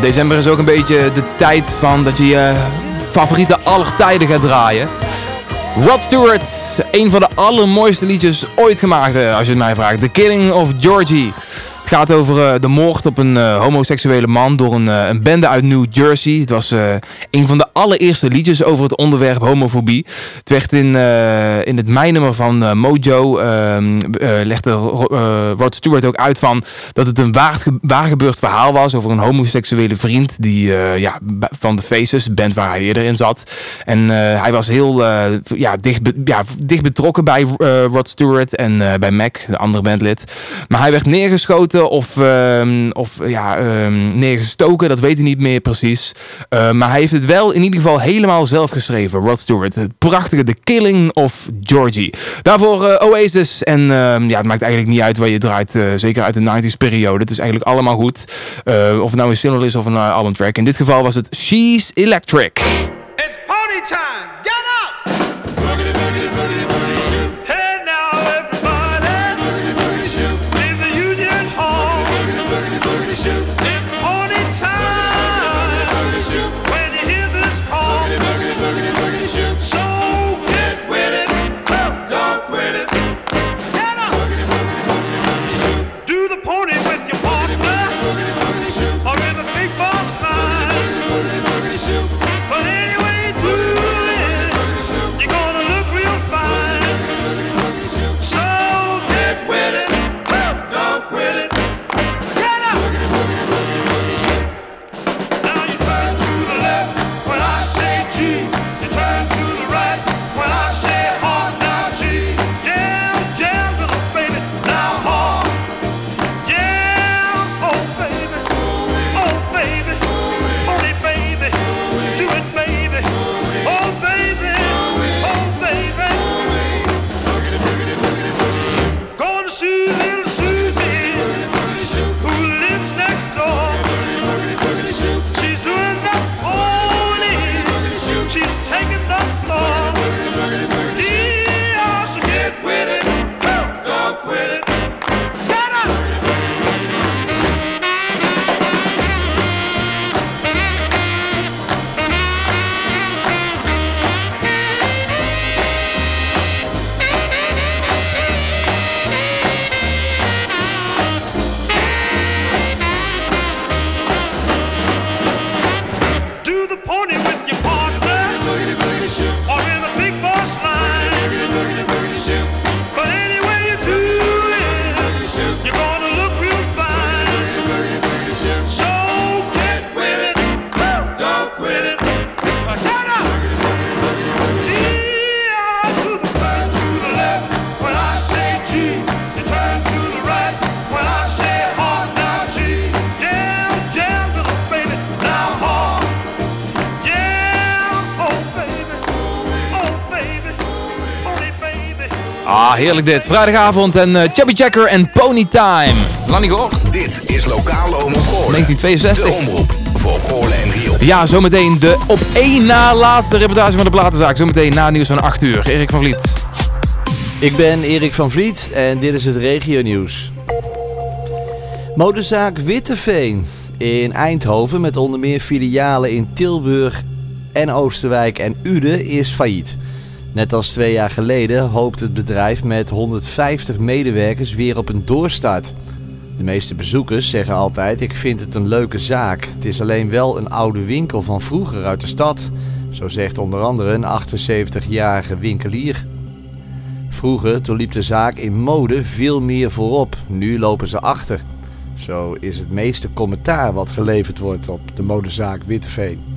December is ook een beetje de tijd van dat je je favoriete aller tijden gaat draaien. Rod Stewart, een van de allermooiste liedjes ooit gemaakt, eh, als je het mij vraagt. The Killing of Georgie. Het gaat over eh, de moord op een eh, homoseksuele man door een, eh, een bende uit New Jersey. Het was een van de allereerste liedjes over het onderwerp homofobie. Het werd in, in het mijnummer van Mojo, ehm, eh, legde Ro- Rod Stewart ook uit van dat het een waar, ge- waar gebeurd verhaal was over een homoseksuele vriend die, ja, van de Faces, de band waar hij eerder in zat. En hij was heel ja, dicht, ja, dicht betrokken bij Rod Stewart en bij Mac, de andere bandlid. Maar hij werd neergeschoten of, ehm, of ja, ehm, neergestoken, dat weet hij niet meer precies. Eh, maar hij heeft het wel in ieder geval helemaal zelf geschreven, Rod Stewart. Het prachtige The Killing of Georgie. Daarvoor eh, Oasis. En ehm, ja, het maakt eigenlijk niet uit waar je draait, eh, zeker uit de 90s periode. Het is eigenlijk allemaal goed. Of het nou een single is of een albumtrack. In dit geval was het She's Electric. It's party time! Ah, heerlijk dit. Vrijdagavond en eh, Chubby Checker en Pony Time. Lang niet gehoord. Dit is lokale omroep Goorlen. 1962. De omroep voor Goorlen en Riool. Ja, zometeen de op één na laatste reportage van de platenzaak. Zometeen na het nieuws van 8 uur. Erik van Vliet. Ik ben Erik van Vliet en dit is het regionieuws. Modezaak Witteveen in Eindhoven met onder meer filialen in Tilburg en Oosterwijk en Uden is failliet. Net als twee jaar geleden hoopt het bedrijf met 150 medewerkers weer op een doorstart. De meeste bezoekers zeggen altijd: Ik vind het een leuke zaak. Het is alleen wel een oude winkel van vroeger uit de stad. Zo zegt onder andere een 78-jarige winkelier. Vroeger, toen liep de zaak in mode veel meer voorop. Nu lopen ze achter. Zo is het meeste commentaar wat geleverd wordt op de modezaak Witteveen.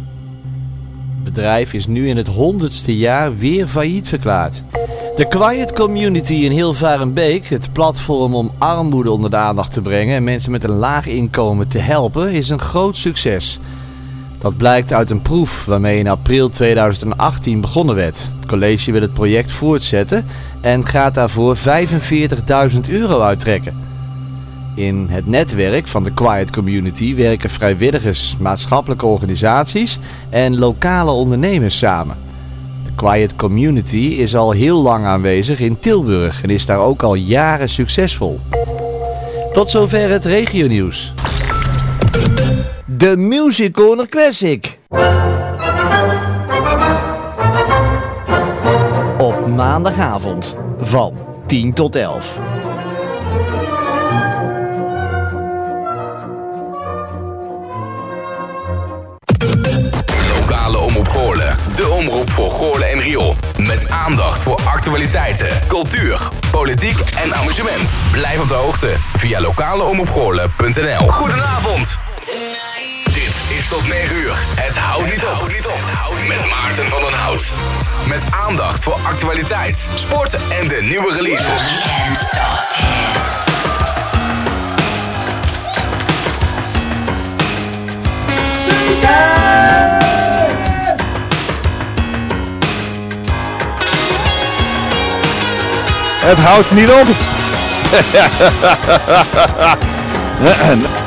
Het bedrijf is nu in het honderdste jaar weer failliet verklaard. De Quiet Community in Hilvarenbeek, het platform om armoede onder de aandacht te brengen en mensen met een laag inkomen te helpen, is een groot succes. Dat blijkt uit een proef waarmee in april 2018 begonnen werd. Het college wil het project voortzetten en gaat daarvoor 45.000 euro uittrekken. In het netwerk van de Quiet Community werken vrijwilligers, maatschappelijke organisaties en lokale ondernemers samen. De Quiet Community is al heel lang aanwezig in Tilburg en is daar ook al jaren succesvol. Tot zover het regionieuws. De Music Corner Classic. Op maandagavond van 10 tot 11. Goorlen en Riool. Met aandacht voor actualiteiten, cultuur, politiek en amusement. Blijf op de hoogte via lokaleomroepgoorlen.nl. Goedenavond. Dit is tot 9 uur. Het houdt niet op. Met Maarten van den Hout. Met aandacht voor actualiteit, sport en de nieuwe releases. Het houdt niet op. [laughs] [laughs] [laughs]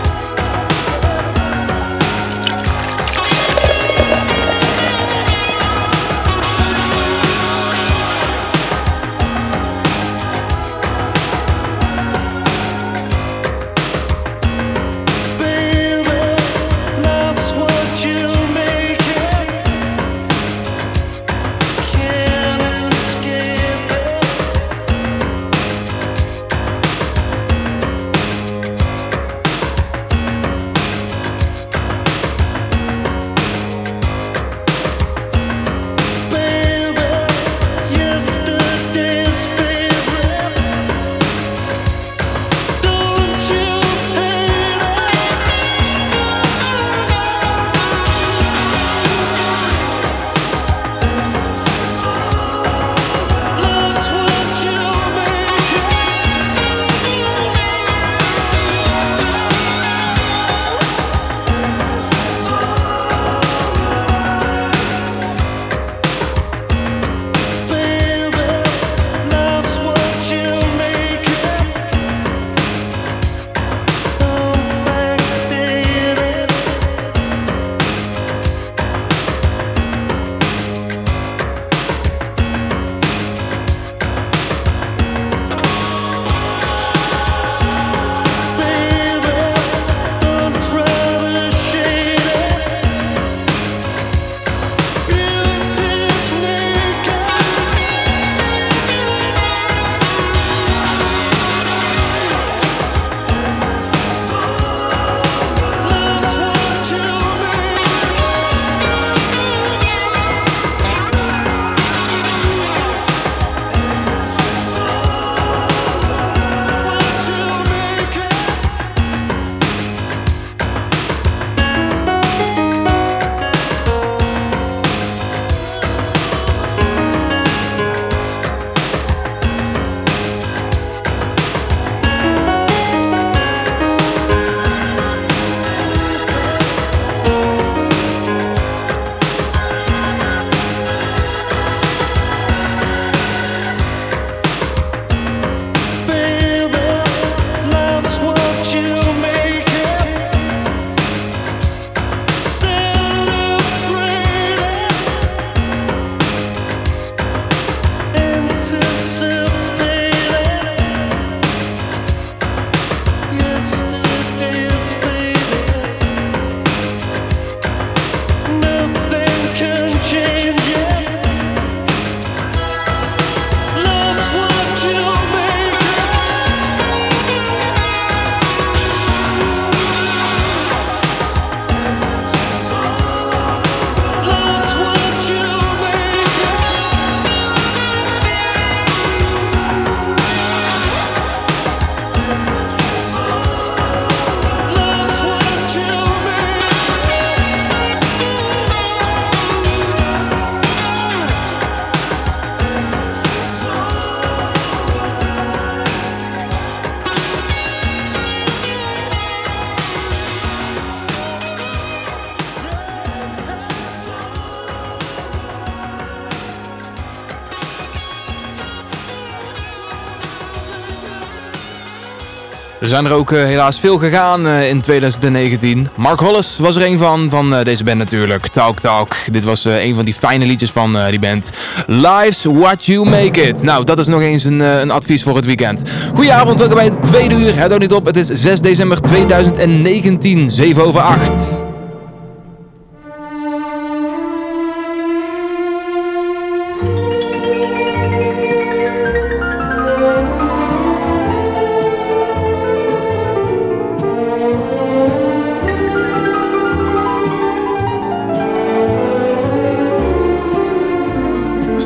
zijn er ook eh, helaas veel gegaan eh, in 2019. Mark Hollis was er een van, van eh, deze band natuurlijk. Talk Talk. Dit was een van die fijne liedjes van die band. Life's What You Make It. Nou, dat is nog eens een, een advies voor het weekend. Goedenavond, welkom bij het tweede uur. Het niet op, het is 6 december 2019, 7 over 8.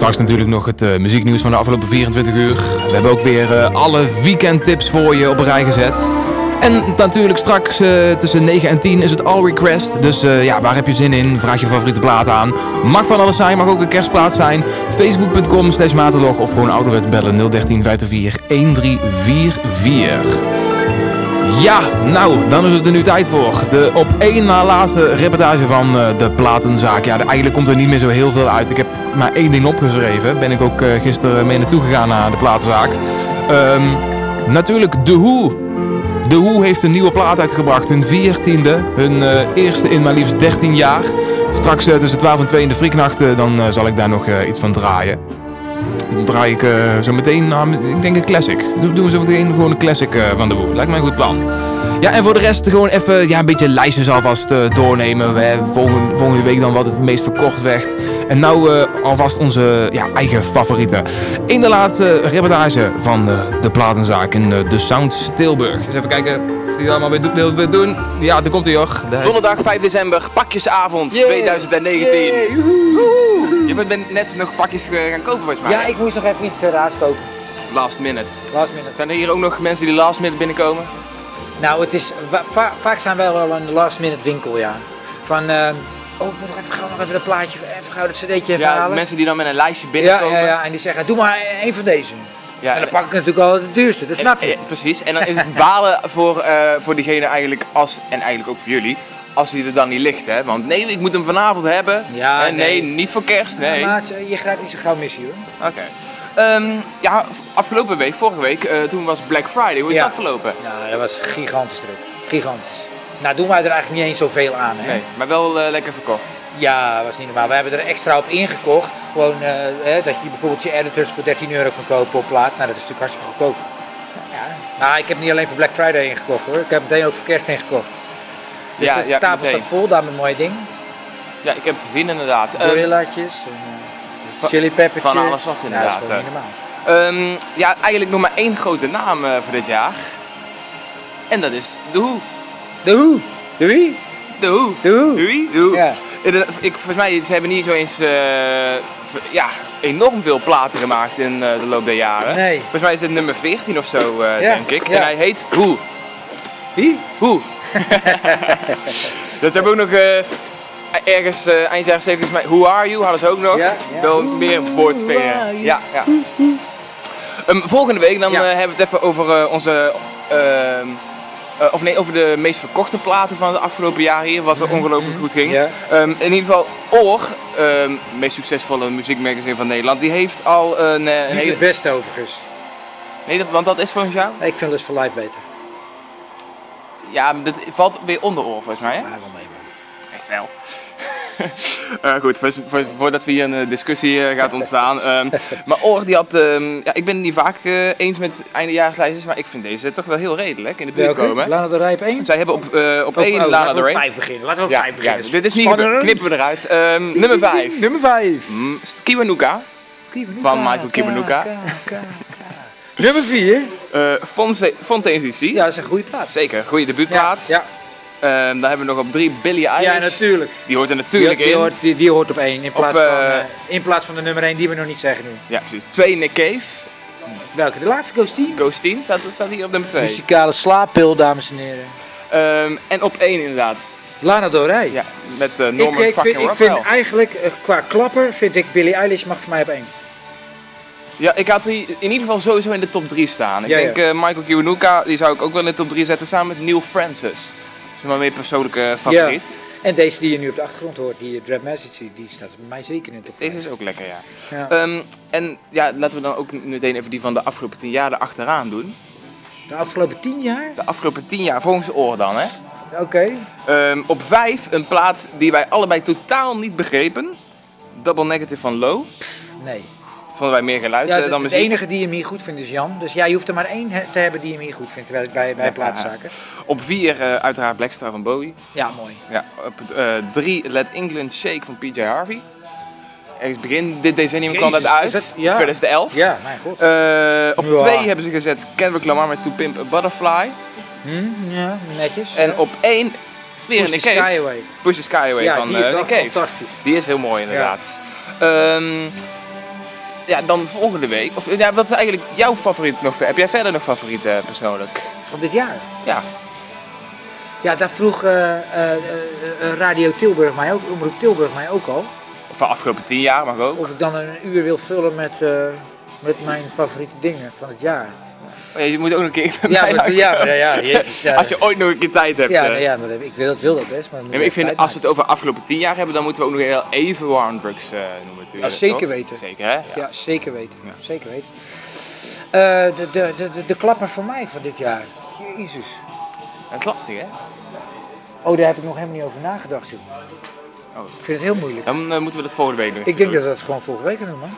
Straks natuurlijk nog het eh, muzieknieuws van de afgelopen 24 uur. We hebben ook weer eh, alle weekendtips voor je op een rij gezet. En natuurlijk straks eh, tussen 9 en 10 is het All Request. Dus ja, waar heb je zin in? Vraag je favoriete plaat aan. Mag van alles zijn, mag ook een kerstplaat zijn. Facebook.com slash matenlog of gewoon ouderwets bellen 013 54 1344. Ja, nou, dan is het er nu tijd voor. De op één na laatste reportage van eh, de platenzaak. Ja, de- eigenlijk komt er niet meer zo heel veel uit. Ik heb maar één ding opgeschreven. Ben ik ook eh, gisteren mee naartoe gegaan naar de platenzaak. Ehm, natuurlijk The Who. The Who heeft een nieuwe plaat uitgebracht. Hun veertiende. Hun eh, eerste in maar liefst 13 jaar. Straks tussen 12 en 2 in de frieknachten. Dan zal ik daar nog iets van draaien. Draai ik eh, zo meteen, ik denk een classic. Doe- Doen we zo meteen gewoon een classic eh, van de Who. Lijkt mij een goed plan. Ja, en voor de rest gewoon even ja, een beetje lijstjes alvast eh, doornemen. We volgende, volgende week dan wat het meest verkocht werd. En nou alvast onze ja, eigen favorieten. In de laatste reportage van eh, de platenzaak in de Sound Tilburg. Even kijken die allemaal weer do- wil weer doen. Ja, daar komt hij hoor. Donderdag 5 december, pakjesavond 2019. Je bent net nog pakjes eh, gaan kopen volgens mij. Ja, ik moest nog even iets uh, raars kopen. Last minute. Last minute. Zijn er hier ook nog mensen die last minute binnenkomen? Nou, het is, va- va- vaak zijn wij wel een last minute winkel, ja. Van, eh, oh, ik moet nog even gauw nog even een plaatje, even gauw dat cd'tje even Ja, halen. mensen die dan met een lijstje ja, binnenkomen. ja, ja, en die zeggen, doe maar één van deze. Ja, en dan pak ik natuurlijk al het duurste, dat snap je. En- en- precies. En dan is het balen voor, eh, voor diegene eigenlijk als, en eigenlijk ook voor jullie, als hij er dan niet ligt. Hè? Want nee, ik moet hem vanavond hebben. Ja, en nee, nee. niet voor kerst. Nee. Ja, maar je grijpt niet zo gauw missie hoor. Oké. Ehm, ja, afgelopen week, vorige week, eh, toen was Black Friday. Hoe is Ja. dat verlopen? Ja, dat was gigantisch druk. Gigantisch. Nou doen wij er eigenlijk niet eens zoveel aan. Hè? Nee, maar wel eh, lekker verkocht. Ja, dat was niet normaal. We hebben er extra op ingekocht. Gewoon eh, hè, dat je bijvoorbeeld je editors voor 13 euro kan kopen op plaat. Nou, dat is natuurlijk hartstikke goedkoop. Ja. Nou, ik heb niet alleen voor Black Friday ingekocht hoor. Ik heb meteen ook voor kerst ingekocht. Dus Ja, de ja, tafel meteen. staat vol daar met mooie dingen. Ja, ik heb het gezien inderdaad. Ehm, Gorillaatjes, en, eh, van- chili peppertjes. Van alles wat Nou, inderdaad. dat is gewoon niet normaal. Ehm, ja, eigenlijk nog maar één grote naam eh, voor dit jaar. En dat is The Who. The Who? De wie? The Who. The Who? The Who? The Who. Ja. Inderdaad, Ik, volgens mij, ze hebben niet zo eens eh, ja, enorm veel platen gemaakt in eh, de loop der jaren. Nee. Volgens mij is het nummer 14 of zo, eh, Ja, denk ik. ja. En hij heet Who. Wie? Who. [laughs] dus ze hebben ook nog eh, ergens eh, eind jaren 70 volgens mij Who Are You hadden ze ook nog. Ja, ja. Wel meer woordspelen. Ja, ja. Ehm, volgende week dan Ja. eh, hebben we het even over eh, onze... ehm, eh, of nee, over de meest verkochte platen van het afgelopen jaar hier, wat er ongelooflijk goed ging. Mhm. Ja. Ehm, in ieder geval, Oor, ehm, het meest succesvolle muziekmagazine van Nederland, die heeft al een, eh, een hele... het beste overigens. Nee, dat, want dat is volgens jou? Nee, ik vind Lust for Life beter. Ja, dat valt weer onder Oor volgens mij, hè? Ja, wel mee man. Echt wel. [laughs] Eh, goed, voor, voor- voordat we hier een eh, discussie eh, gaat ontstaan. [laughs] ehm, maar Oor, die had, ehm, ja, ik ben het niet vaak eens met eindejaarslijstjes, maar ik vind deze toch wel heel redelijk in de buurt komen. Lana Del Rey op één? Zij hebben op, eh, op één oh, Lana laten Del we op Rey. vijf beginnen. Laten we op Ja, vijf ja, beginnen. dit is niet knippen we eruit. Ehm, nummer 5. [laughs] Nummer 5. Kiwanuka van Michael Kiwanuka. Nummer 4. Eh Fonse- Fontaine CC. Ja, dat is een goede plaats. Zeker, goede debuutplaat. Ja, dan hebben we nog op 3 Billie Eilish. ja, natuurlijk. Die hoort er natuurlijk die, die in. hoort, die, die hoort op 1 in, plaats Op, van, eh, eh, in plaats van de nummer 1 die we nog niet zeggen nu. Ja, precies. 2 Nick Cave. Welke? De laatste Ghost Team? Ghost 10 staat, staat hier op nummer 2. Muzikale slaappil, dames en heren. Ehm, en op 1 inderdaad. Lana Del Rey. Ja, met ik, Norman ik, fucking vind, ik vind eigenlijk, qua klapper, vind ik Billie Eilish mag voor mij op 1. Ja, ik had die in ieder geval sowieso in de top 3 staan. Ik Ja, denk ja. Michael Kiwanuka, die zou ik ook wel in de top 3 zetten samen met Neil Francis. Dat is mijn persoonlijke favoriet. En deze die je nu op de achtergrond hoort, die Dread Message, die staat bij mij zeker in de top Deze is ook lekker, ja. Ja. Ehm, en ja, laten we dan ook meteen even die van de afgelopen 10 jaar erachteraan doen. De afgelopen 10 jaar? De afgelopen 10 jaar, volgens oor dan, hè. Oké. Ehm, op 5 een plaat die wij allebei totaal niet begrepen. Double Negative van Low. Nee. Vonden wij meer geluid Ja, de, dan de muziek. enige die hem hier goed vindt is Jan. Dus ja, je hoeft er maar één te hebben die hem hier goed vindt bij, bij, bij Ja, plaatszaken. Op 4 eh, uiteraard Blackstar van Bowie. Ja, mooi. Ja, op 3 Let England Shake van PJ Harvey. Ergens begin dit decennium kwam dat uit. is ja. 2011. Ja, mijn god. Eh, op Ja. 2 hebben ze gezet Kendrick Lamar met To Pimp a Butterfly. Hm, ja, netjes. En op 1 weer Push Nick Cave. Sky Away. Push the Sky Away Ja, van die is Nick Cave. fantastisch. Die is heel mooi inderdaad. Ehm, ja, dan volgende week. Of ja, wat is eigenlijk jouw favoriet nog? Heb jij verder nog favorieten persoonlijk? Van dit jaar? Ja. Ja, daar vroeg eh, eh, eh, eh, Radio Tilburg mij ook, Omroep Tilburg mij ook al. Of van afgelopen tien jaar mag ook. Of ik dan een uur wil vullen met, eh, met mijn favoriete dingen van het jaar. Oh je moet ook nog een keer bij Ja, mij maar- langs ja, maar ja, jezus, ja. Als je ooit nog een keer tijd hebt. Ja, eh. ja maar ik wil dat, wil dat best. Maar, maar ik vind, als we het over afgelopen tien jaar hebben, dan moeten we ook nog heel even War on Drugs eh, noemen natuurlijk. Ja, zeker toch? weten. Zeker, hè? Ja, zeker weten. Zeker weten. Eh, de, de, de, de, de klapper voor mij van dit jaar. Jezus. Dat is lastig, hè? Oh, daar heb ik nog helemaal niet over nagedacht, joh. Oh. Ik vind het heel moeilijk. Dan moeten we dat volgende week nog Ik denk doen. dat we dat gewoon volgende week doen, man.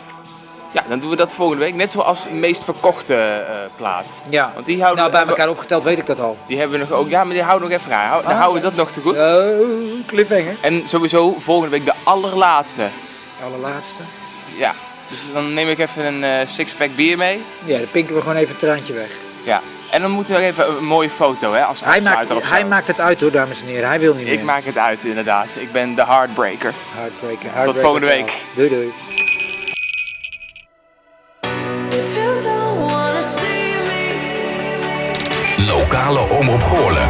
Ja, dan doen we dat volgende week. Net zoals meest verkochte eh, plaat. Ja. Want die houden Nou, bij elkaar opgeteld weet ik dat al. Die hebben we nog ook. Ja, maar die houden we nog even raar. Hou- Dan Ah, houden we dat nog te goed. Oh, cliffhanger. En sowieso volgende week de allerlaatste. Allerlaatste. Ja. Dus dan neem ik even een eh, sixpack bier mee. Ja, dan pinken we gewoon even een traantje weg. Ja. En dan moeten we even een mooie foto, hè? Als Hij maakt, afsluiter of zo. hij maakt het uit hoor, dames en heren. Hij wil niet meer. Ik maak het uit, inderdaad. Ik ben de heartbreaker. Heartbreaker. Tot heartbreaker volgende verhaal. week. Doei doei. Lokale Omroep Goorlen.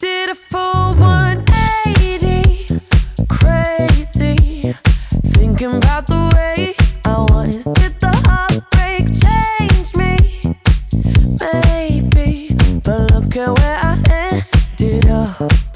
Did a full 180, crazy. Thinking about the way I was. Did the heartbreak change me? Maybe, but look at where I ended up.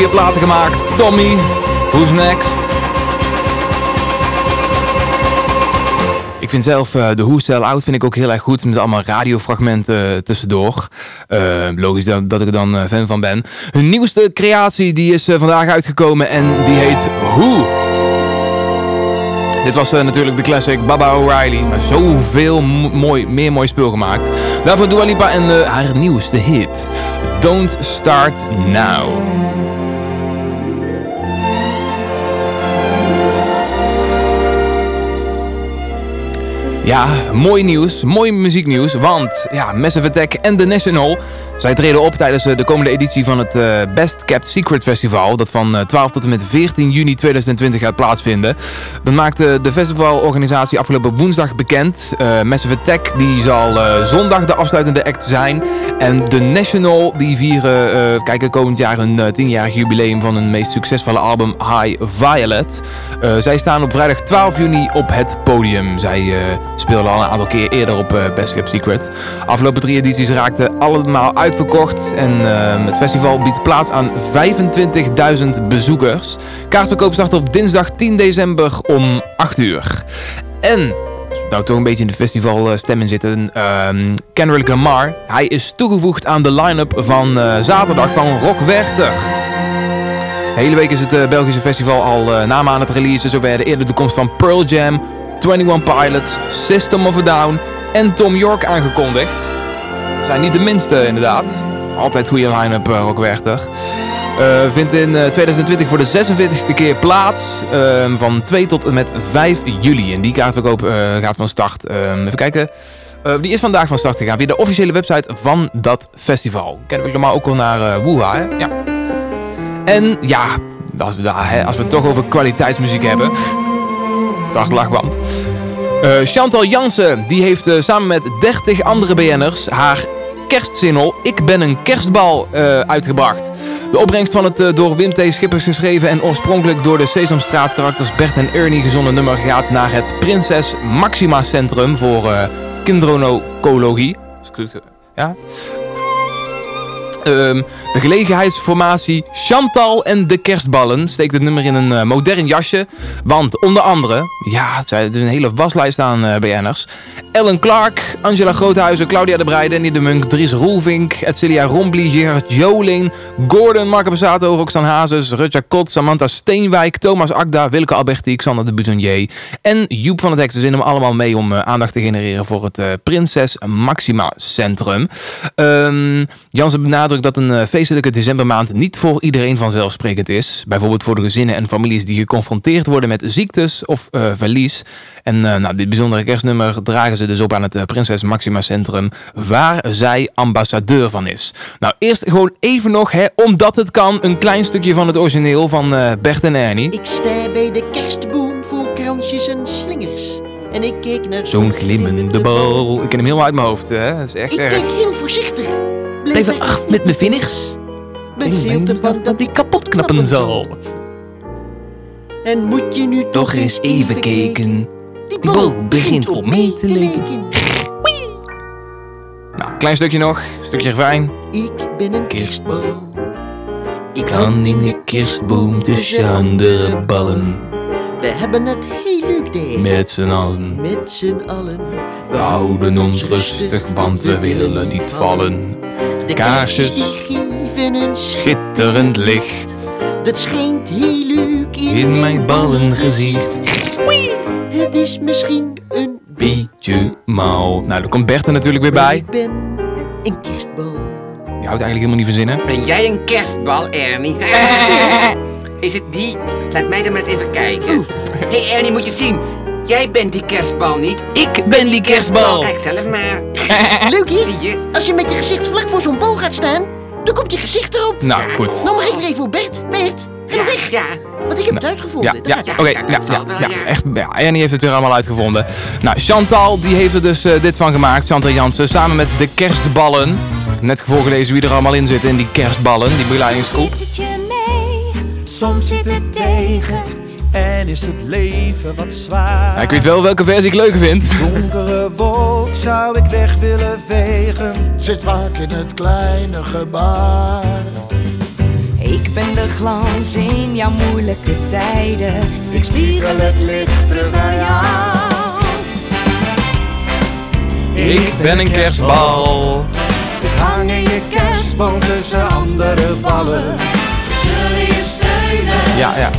Goede platen gemaakt. Tommy, who's next? Ik vind zelf eh, de Who Sell Out vind ik ook heel erg goed. Met allemaal radiofragmenten eh, tussendoor. Eh, logisch dat, dat ik er dan fan van ben. Hun nieuwste creatie die is vandaag uitgekomen en die heet Who. Dit was natuurlijk de classic Baba O'Reilly. Maar zoveel mo- mooi, meer mooi spul gemaakt. Daarvoor Dua Lipa en haar nieuwste hit. Don't Start Now. Ja, mooi nieuws, mooi muzieknieuws, want ja, Massive Attack en The National, zij treden op tijdens eh, de komende editie van het eh, Best Kept Secret Festival, dat van eh, 12 tot en met 14 juni 2020 gaat plaatsvinden. Dat maakte de festivalorganisatie afgelopen woensdag bekend. Eh, Massive Attack die zal eh, zondag de afsluitende act zijn en The National die vieren, eh kijken komend jaar eh, 10-jarig jubileum van hun meest succesvolle album High Violet. Zij staan op vrijdag 12 juni op het podium. Zij speelden al een aantal keer eerder op Best Kept Secret. Afgelopen drie edities raakten allemaal uitverkocht. En het festival biedt plaats aan 25.000 bezoekers. Kaartverkoop start op dinsdag 10 december om 8 uur. En nou toch een beetje in de festivalstem in zitten. ehm Kendrick Lamar, hij is toegevoegd aan de line-up van eh, zaterdag van Rock Werchter. De hele week is het eh, Belgische festival al namen aan het releasen. Zo werden eerder de komst van Pearl Jam, 21 Pilots, System of a Down en Tom York aangekondigd. Zijn niet de minste inderdaad. Altijd goede line-up Rock Werchter. Uh, vindt in uh, 2020 voor de 46e keer plaats. Uh, van 2 tot en met 5 juli. En die kaartverkoop uh, gaat van start. even kijken. Die is vandaag van start gegaan via de officiële website van dat festival. Kennen we normaal ook al naar uh, hè? Ja. En ja, als we, hè, als we het toch over kwaliteitsmuziek hebben. Start lachband. Chantal Jansen, die heeft samen met 30 andere BN'ers haar kerstsingle Ik ben een kerstbal uh, uitgebracht. De opbrengst van het uh, door Wim T. Schippers geschreven en oorspronkelijk door de Sesamstraat karakters Bert en Ernie gezonde nummer gaat naar het Prinses Maxima Centrum voor uh, kindronocologie. Ja? Ehm, de gelegenheidsformatie Chantal en de kerstballen steekt het nummer in een eh, modern jasje. Want onder andere, ja, het zijn- is een hele waslijst aan eh, BN'ers. Ellen Clark, Angela Groothuizen, Claudia de Breij, Danny de Munk, Dries Roelvink, Edcilia Rombly, Gerard Joling, Gordon, Marco Besato, Roxanne Hazes, Rutja Kot, Samantha Steenwijk, Thomas Akda, Wilke Alberti, Xander de Buzonier en Joep van het Hek. Ze zitten hem allemaal mee om eh, aandacht te genereren voor het Prinses Maxima Centrum. Ehm Jansen benadrukt dat een eh, feestelijke decembermaand niet voor iedereen vanzelfsprekend is. Bijvoorbeeld voor de gezinnen en families die geconfronteerd worden met ziektes of eh, verlies. En eh, nou, dit bijzondere kerstnummer dragen ze dus op aan het Prinses Maxima Centrum, waar zij ambassadeur van is. Nou, eerst gewoon even nog, hè, omdat het kan, een klein stukje van het origineel van Bert en Ernie. Ik sta bij de kerstboom vol kransjes en slingers. En ik keek naar Zo'n glimmende bal. Ik ken hem helemaal uit mijn hoofd, hè. Dat is echt Ik erg. keek heel voorzichtig. Blijf er acht met mijn vingers. Ben veel te bang dat ik kapot knappen zal. En moet je nu Toch eens even kijken. Die bal begint op mee te lijken. Nou, klein stukje nog. Stukje refrein. Ik ben een kerstbal. Ik Kan in de kerstboom tussen andere ballen. We hebben het heel leuk daar. Met z'n allen. Met z'n allen. We houden ons rustig, want we willen niet vallen. De Kaarsjes, geven een schitterend licht. Dat schijnt heel leuk in, In mijn ballengezicht. Het is misschien een Beetje mouw. Nou, daar komt Bert er natuurlijk weer bij. Ik ben een kerstbal. Je houdt eigenlijk helemaal niet van zinnen. Ben jij een kerstbal, Ernie? [laughs] Is het die? Laat mij er maar eens even kijken. Hé hey Ernie, moet je het zien. Jij bent die kerstbal niet. Ik ben die kerstbal. Kijk zelf maar. [laughs] Leuk hè? Zie je? Als je met je gezicht vlak voor zo'n bal gaat staan, dan komt je gezicht erop. Nou, goed. Nou mag ik er even voor Bert. Bert, ga nou weg. Ja. Want ik heb het uitgevonden. Ja, ja, gaat oké, het. ja, ja, ja, echt, ja, Ernie heeft het weer allemaal uitgevonden. Nou, Chantal, die heeft er dus eh, dit van gemaakt, Chantal Jansen, samen met de kerstballen. Net voorgelezen wie er allemaal in zit in die kerstballen, die begeleidingsgroep. Soms zit het tegen en is het leven wat zwaar. Ja, ik weet wel welke versie ik leuk vind. Donkere wolk zou ik weg willen vegen. Zit vaak in het kleine gebaar. Ik ben de glans in jouw moeilijke tijden. Ik spiegel het licht terug naar jou. Ik ben een kerstbal. Ik hang in je kerstboom tussen andere ballen. Ja, ja.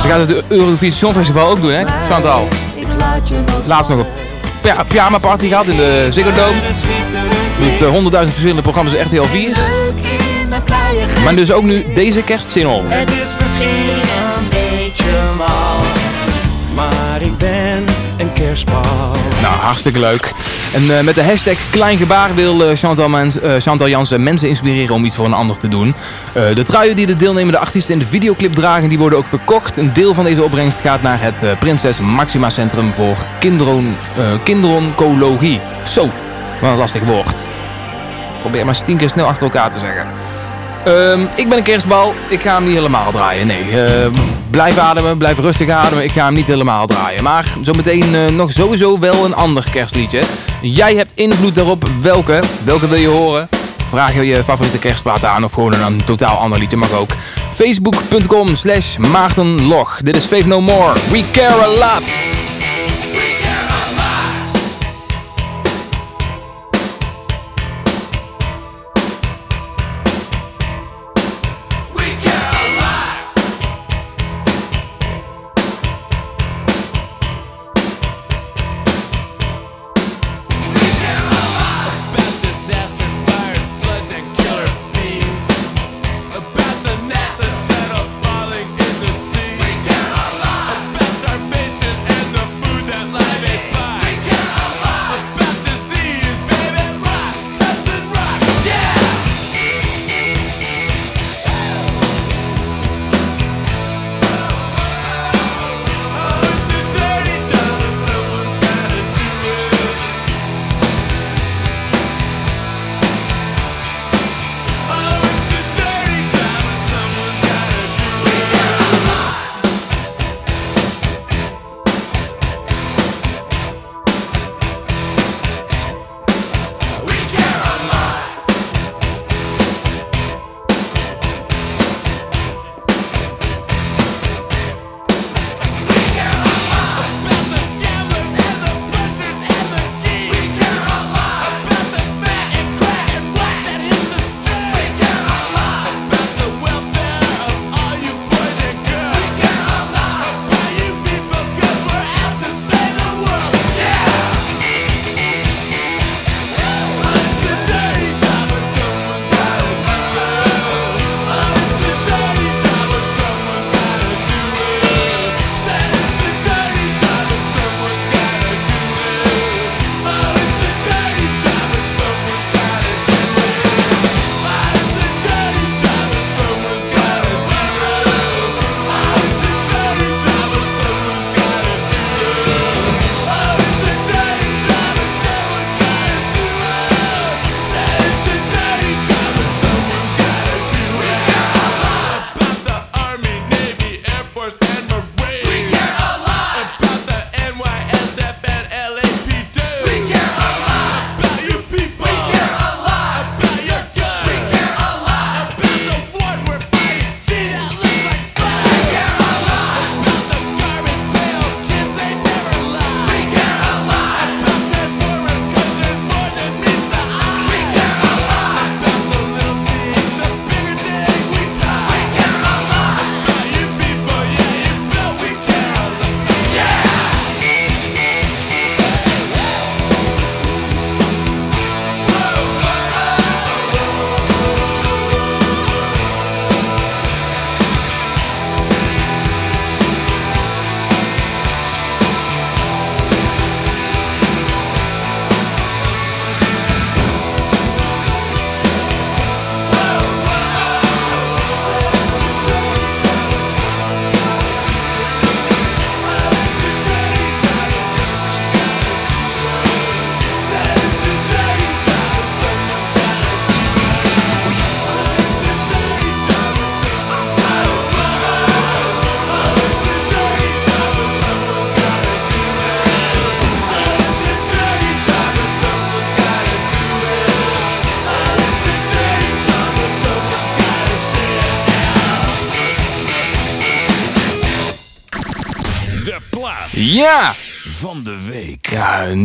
ze gaat het Eurovisie Songfestival ook doen, hè, nog Laatst nog een py- pyjama party gehad in de Ziggo Dome. Met eh, 100.000 verschillende programma's RTL 4. in mijn blije Maar dus ook nu deze kerstsingle. Het is misschien Nou, hartstikke leuk. En eh, met de hashtag Klein Gebaar wil eh, Chantal, eh, Chantal Jansen mensen inspireren om iets voor een ander te doen. De truien die de deelnemende artiesten in de videoclip dragen, die worden ook verkocht. Een deel van deze opbrengst gaat naar het Prinses Maxima Centrum voor kinderoncologie. Zo, wat een lastig woord. Probeer maar eens tien keer snel achter elkaar te zeggen. Ehm, ik ben een kerstbal. Ik ga hem niet helemaal draaien. Nee, ehm, blijf ademen, blijf rustig ademen. Ik ga hem niet helemaal draaien. Maar zometeen eh, nog sowieso wel een ander kerstliedje. Jij hebt invloed daarop. Welke? Welke wil je horen? Vraag je je favoriete kerstplaat aan of gewoon een totaal ander liedje mag ook. Facebook.com slash Maartenlog. Dit is Faith No More. We care a lot.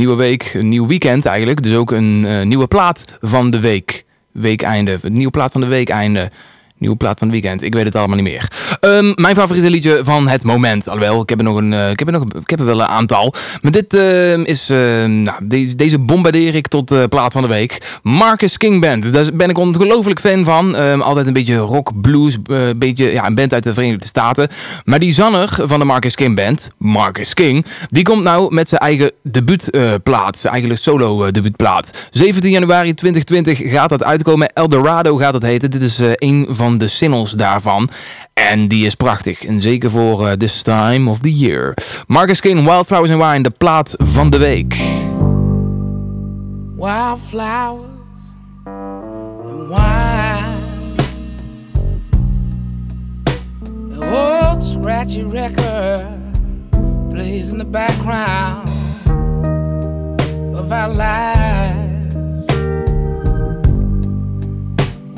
Nieuwe week, een nieuw weekend eigenlijk. Dus ook een eh, nieuwe plaat van de week. Weekeinde. Nieuwe plaat van de weekeinde. Nieuwe plaat van het weekend. Ik weet het allemaal niet meer. Ehm, mijn favoriete liedje van het moment. Alhoewel, ik heb er nog een, eh, ik heb er nog, ik heb er wel een aantal. Maar dit ehm, is, ehm, nou, deze, bombardeer ik tot eh, plaat van de week. Marcus King Band. Daar ben ik ongelooflijk fan van. Altijd een beetje rock, blues, eh, een beetje, ja, een band uit de Verenigde Staten. Maar die zanger van de Marcus King Band, Marcus King, die komt nou met zijn eigen debuutplaat. zijn eigen solo debuutplaat. 17 januari 2020 gaat dat uitkomen. Eldorado gaat het heten. Dit is een van de singles daarvan. En die is prachtig. En zeker voor eh, this time of the year. Marcus King, Wildflowers and Wine, de plaat van de week. wildflowers and wine. The old scratchy record plays in the background of our lives.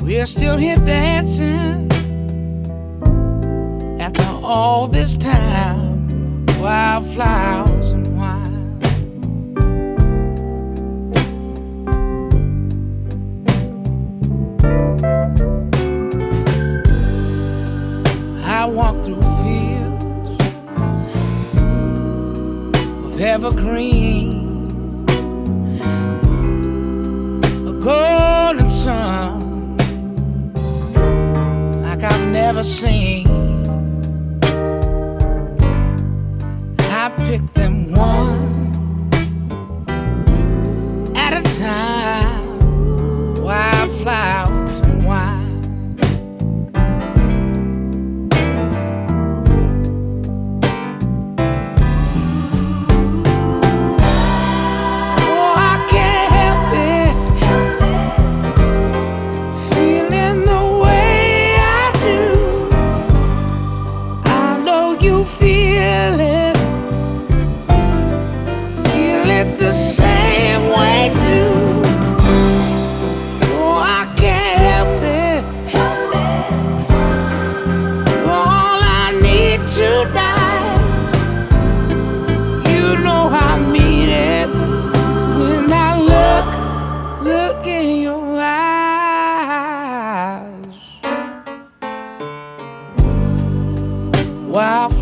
We're still here dancing all this time. Wildflowers and wine. I walk through fields of evergreen, a golden sun like I've never seen. Pick them one at a time,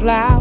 Wildflowers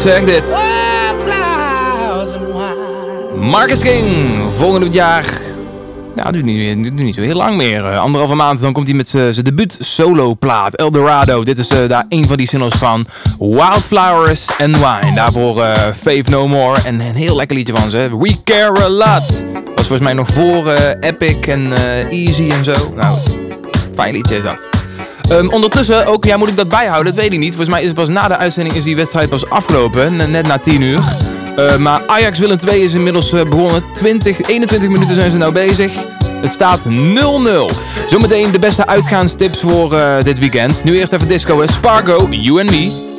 zeg dit. Marcus King, volgend jaar. Nou, nu niet, niet zo heel lang meer. Eh, anderhalve maand, dan komt hij met zijn debuut solo plaat. Eldorado, dit is eh, daar een van die singles van. Wildflowers and Wine. Daarvoor uh, Fave No More. En een heel lekker liedje van ze. We Care A Lot. Was volgens mij nog voor Epic en Easy en zo. Nou, fijn liedje is dat. Ehm, ondertussen ook, ja moet ik dat bijhouden, dat weet ik niet. Volgens mij is het pas na de uitzending is die wedstrijd pas afgelopen, net na 10 uur. Ehm, maar Ajax Willem 2 is inmiddels eh, begonnen. 20, 21 minuten zijn ze nou bezig. Het staat 0-0. Zometeen de beste uitgaanstips voor eh, dit weekend. Nu eerst even disco, Spargo, You and Me.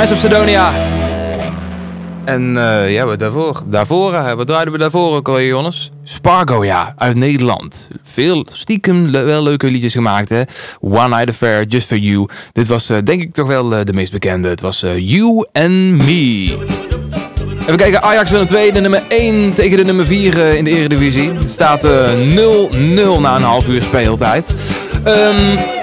Nice of Sidonia. En eh, ja, wat daarvoor? Daarvoor, eh, wat draaiden we daarvoor ook alweer, Jonas? Spargo, ja, uit Nederland. Veel stiekem le- wel leuke liedjes gemaakt, hè? One Night Affair, Just For You. Dit was eh, denk ik toch wel de meest bekende. Het was You and Me. Even kijken, Ajax Willem 2, de nummer 1 tegen de nummer 4 eh, in de Eredivisie. Het staat eh, 0-0 na een half uur speeltijd. Ehm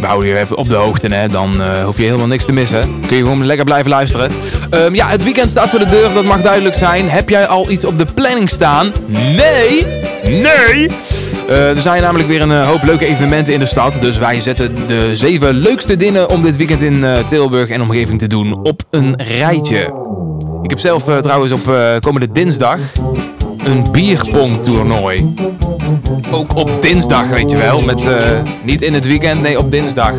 we houden je even op de hoogte, hè. dan eh, hoef je helemaal niks te missen. Kun je gewoon lekker blijven luisteren. Ehm, ja, het weekend staat voor de deur, dat mag duidelijk zijn. Heb jij al iets op de planning staan? Nee! Nee! Eh, er zijn namelijk weer een eh, hoop leuke evenementen in de stad. Dus wij zetten de zeven leukste dingen om dit weekend in Tilburg en omgeving te doen op een rijtje. Ik heb zelf trouwens op komende dinsdag een bierpongtoernooi. Ook op dinsdag, weet je wel. Met, eh, niet in het weekend, nee, op dinsdag.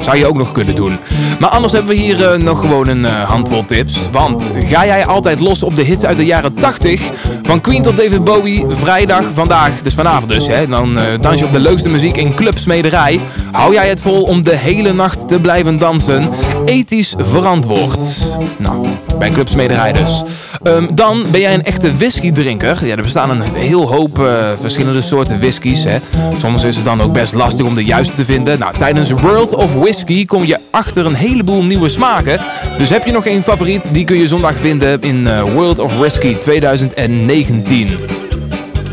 Zou je ook nog kunnen doen. Maar anders hebben we hier eh, nog gewoon een eh, handvol tips. Want ga jij altijd los op de hits uit de jaren 80? Van Queen tot David Bowie, vrijdag, vandaag, dus vanavond dus. Hè, dan eh, dans je op de leukste muziek in Club Smederij. Hou jij het vol om de hele nacht te blijven dansen? Ethisch verantwoord. Nou, bij Club Smederij dus. Ehm, dan ben jij een echte whiskydrinker. Ja, er bestaan een heel hoop verschillende soorten whiskies. Hè. Soms is het dan ook best lastig om de juiste te vinden. Nou, tijdens World of Whisky kom je achter een heleboel nieuwe smaken. Dus heb je nog één favoriet, die kun je zondag vinden in eh, World of Whisky 2019.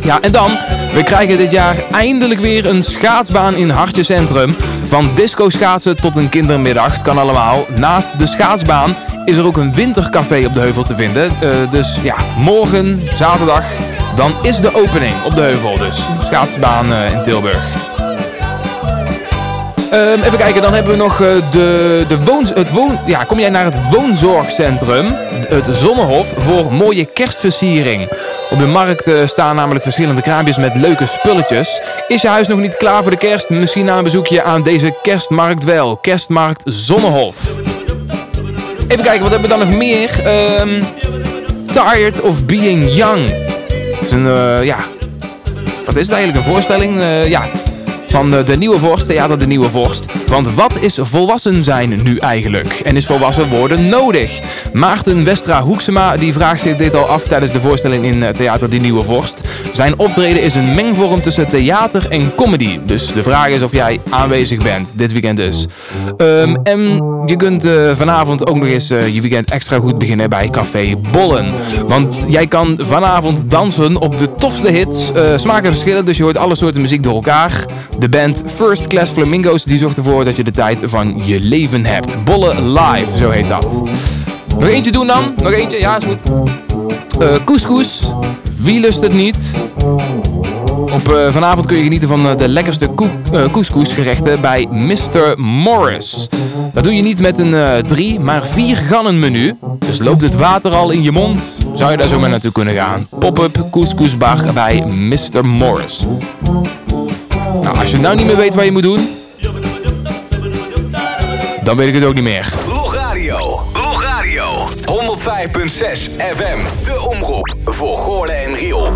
Ja, en dan, we krijgen dit jaar eindelijk weer een schaatsbaan in Hartje Centrum. Van disco schaatsen tot een kindermiddag, het kan allemaal. Naast de schaatsbaan is er ook een wintercafé op de heuvel te vinden. Eh, dus ja, morgen, zaterdag, dan is de opening op de heuvel dus. Schaatsbaan eh, in Tilburg. Ehm, even kijken, dan hebben we nog eh, de, de woons, het woon, ja, kom jij naar het woonzorgcentrum, het Zonnehof, voor mooie kerstversiering. Op de markt eh, staan namelijk verschillende kraampjes met leuke spulletjes. Is je huis nog niet klaar voor de kerst? Misschien na een bezoekje aan deze kerstmarkt wel. Kerstmarkt Zonnehof. Even kijken, wat hebben we dan nog meer? Ehm, Tired of Being Young. Dat is een, eh, ja... Wat is het eigenlijk? Een voorstelling? Ja, van eh, de Nieuwe Vorst, Theater de Nieuwe Vorst. Want wat is volwassen zijn nu eigenlijk? En is volwassen worden nodig? Maarten Westra Hoeksema die vraagt zich dit al af tijdens de voorstelling in eh, Theater de Nieuwe Vorst. Zijn optreden is een mengvorm tussen theater en comedy. Dus de vraag is of jij aanwezig bent, dit weekend dus. Ehm, en je kunt eh, vanavond ook nog eens eh, je weekend extra goed beginnen bij Café Bollen. Want jij kan vanavond dansen op de tofste hits. Eh, smaken verschillen, dus je hoort alle soorten muziek door elkaar. De band First Class Flamingo's die zorgt ervoor dat je de tijd van je leven hebt. Bollen live, zo heet dat. Nog eentje doen dan? Nog eentje? Ja, is goed. Eh couscous. Wie lust het niet? Op eh, vanavond kun je genieten van eh, de lekkerste couscous-gerechten bij Mr. Morris. Dat doe je niet met een drie, maar vier gannen menu. Dus loopt het water al in je mond, zou je daar zo maar naartoe kunnen gaan. Pop-up couscousbar bij Mr. Morris. Nou, als je nou niet meer weet wat je moet doen, dan weet ik het ook niet meer. Log Radio. Log Radio. 105.6 FM. De omroep voor Goorlen en Riel.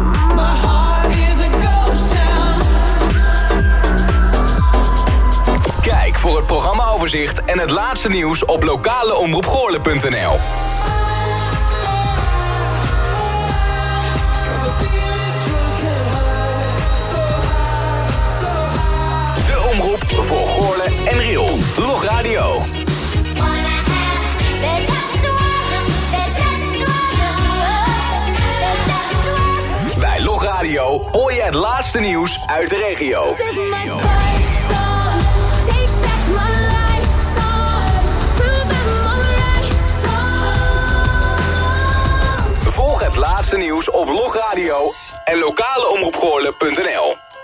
Kijk voor het programmaoverzicht en het laatste nieuws op lokaleomroepgoorlen.nl. Riel. Log Radio. Bij Log Radio hoor je het laatste nieuws uit de regio. Volg het laatste nieuws op Log Radio en lokaleomroepgoorlen.nl.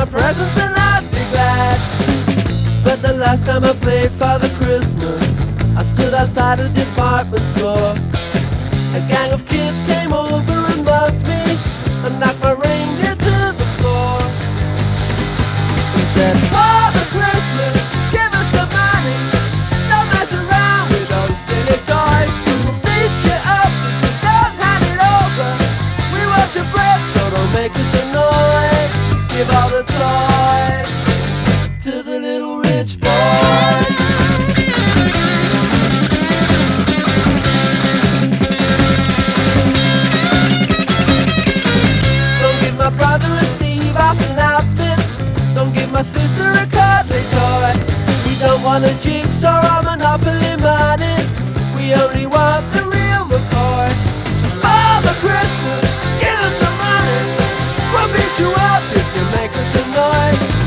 and I'd be glad. But the last time I played Father Christmas, I stood outside a department store. A gang of kids came over and mugged me and knocked my reindeer to the floor. He said, oh! On a jigsaw or a monopoly money We only want the real McCoy Father Christmas, give us some money. We'll beat you up if you make us annoyed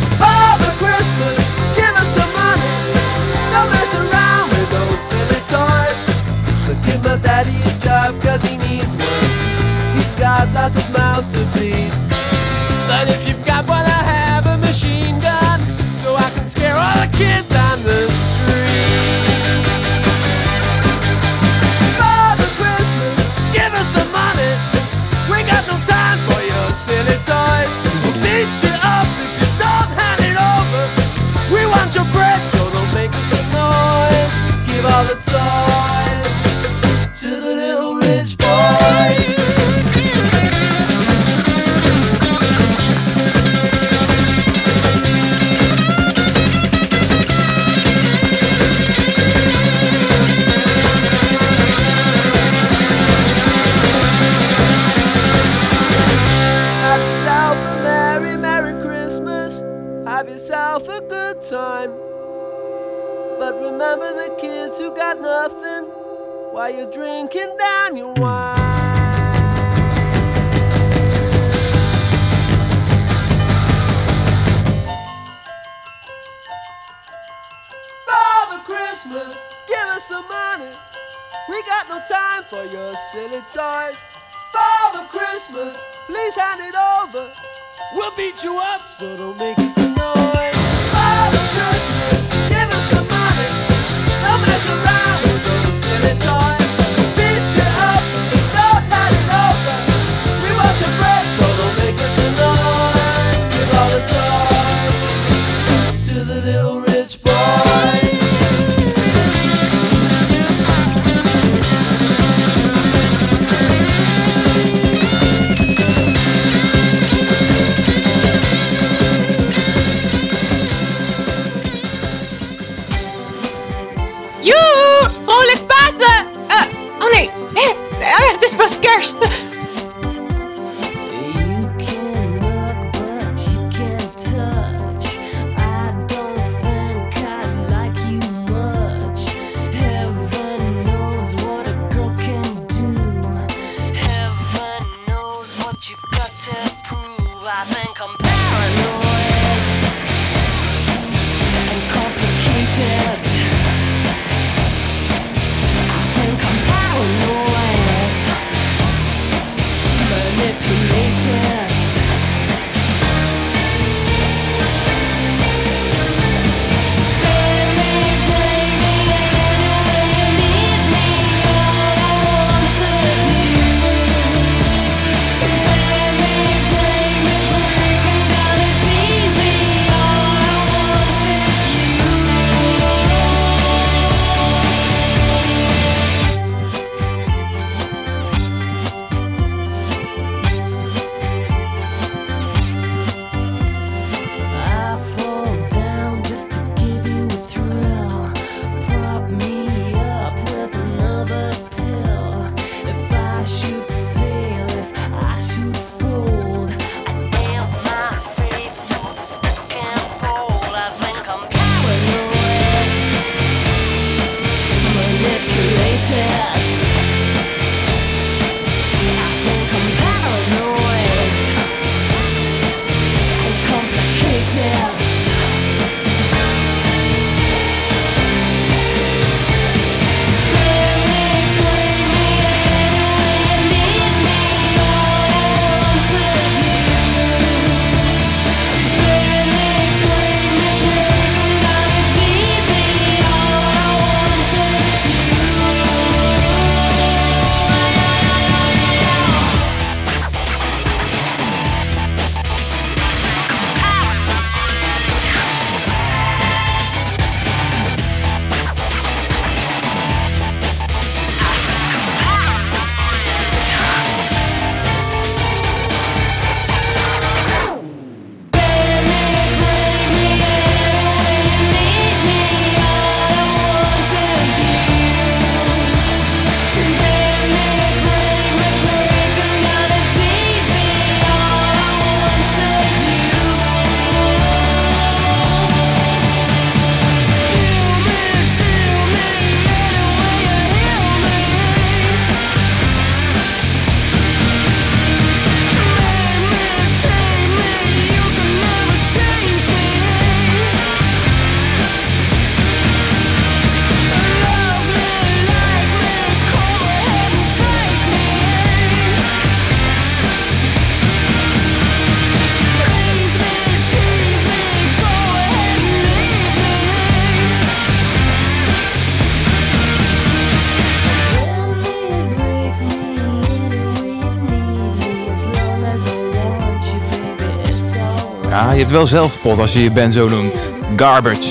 hebt wel zelfspot als je je band zo noemt. Garbage.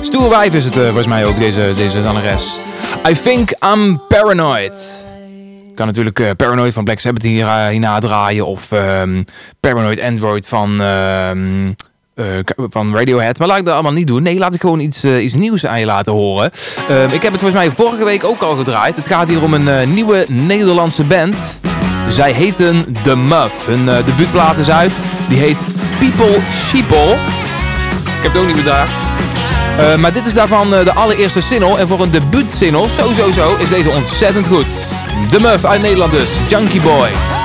Stoer wijf is het eh, volgens mij ook, deze, deze zangeres. I think I'm paranoid. Kan natuurlijk eh, Paranoid van Black Sabbath hier, eh, hierna draaien. Of ehm, Paranoid Android van, ehm, eh, van Radiohead. Maar laat ik dat allemaal niet doen. Nee, laat ik gewoon iets, iets nieuws aan je laten horen. Ehm, ik heb het volgens mij vorige week ook al gedraaid. Het gaat hier om een nieuwe Nederlandse band. Zij heten The Muff. Hun debuutplaat is uit. Die heet People Sheeple. Ik heb het ook niet bedacht. Eh, maar dit is daarvan eh, de allereerste single. En voor een debuutsingle, zo zo zo, is deze ontzettend goed. The Muff uit Nederland dus, Junkie Boy.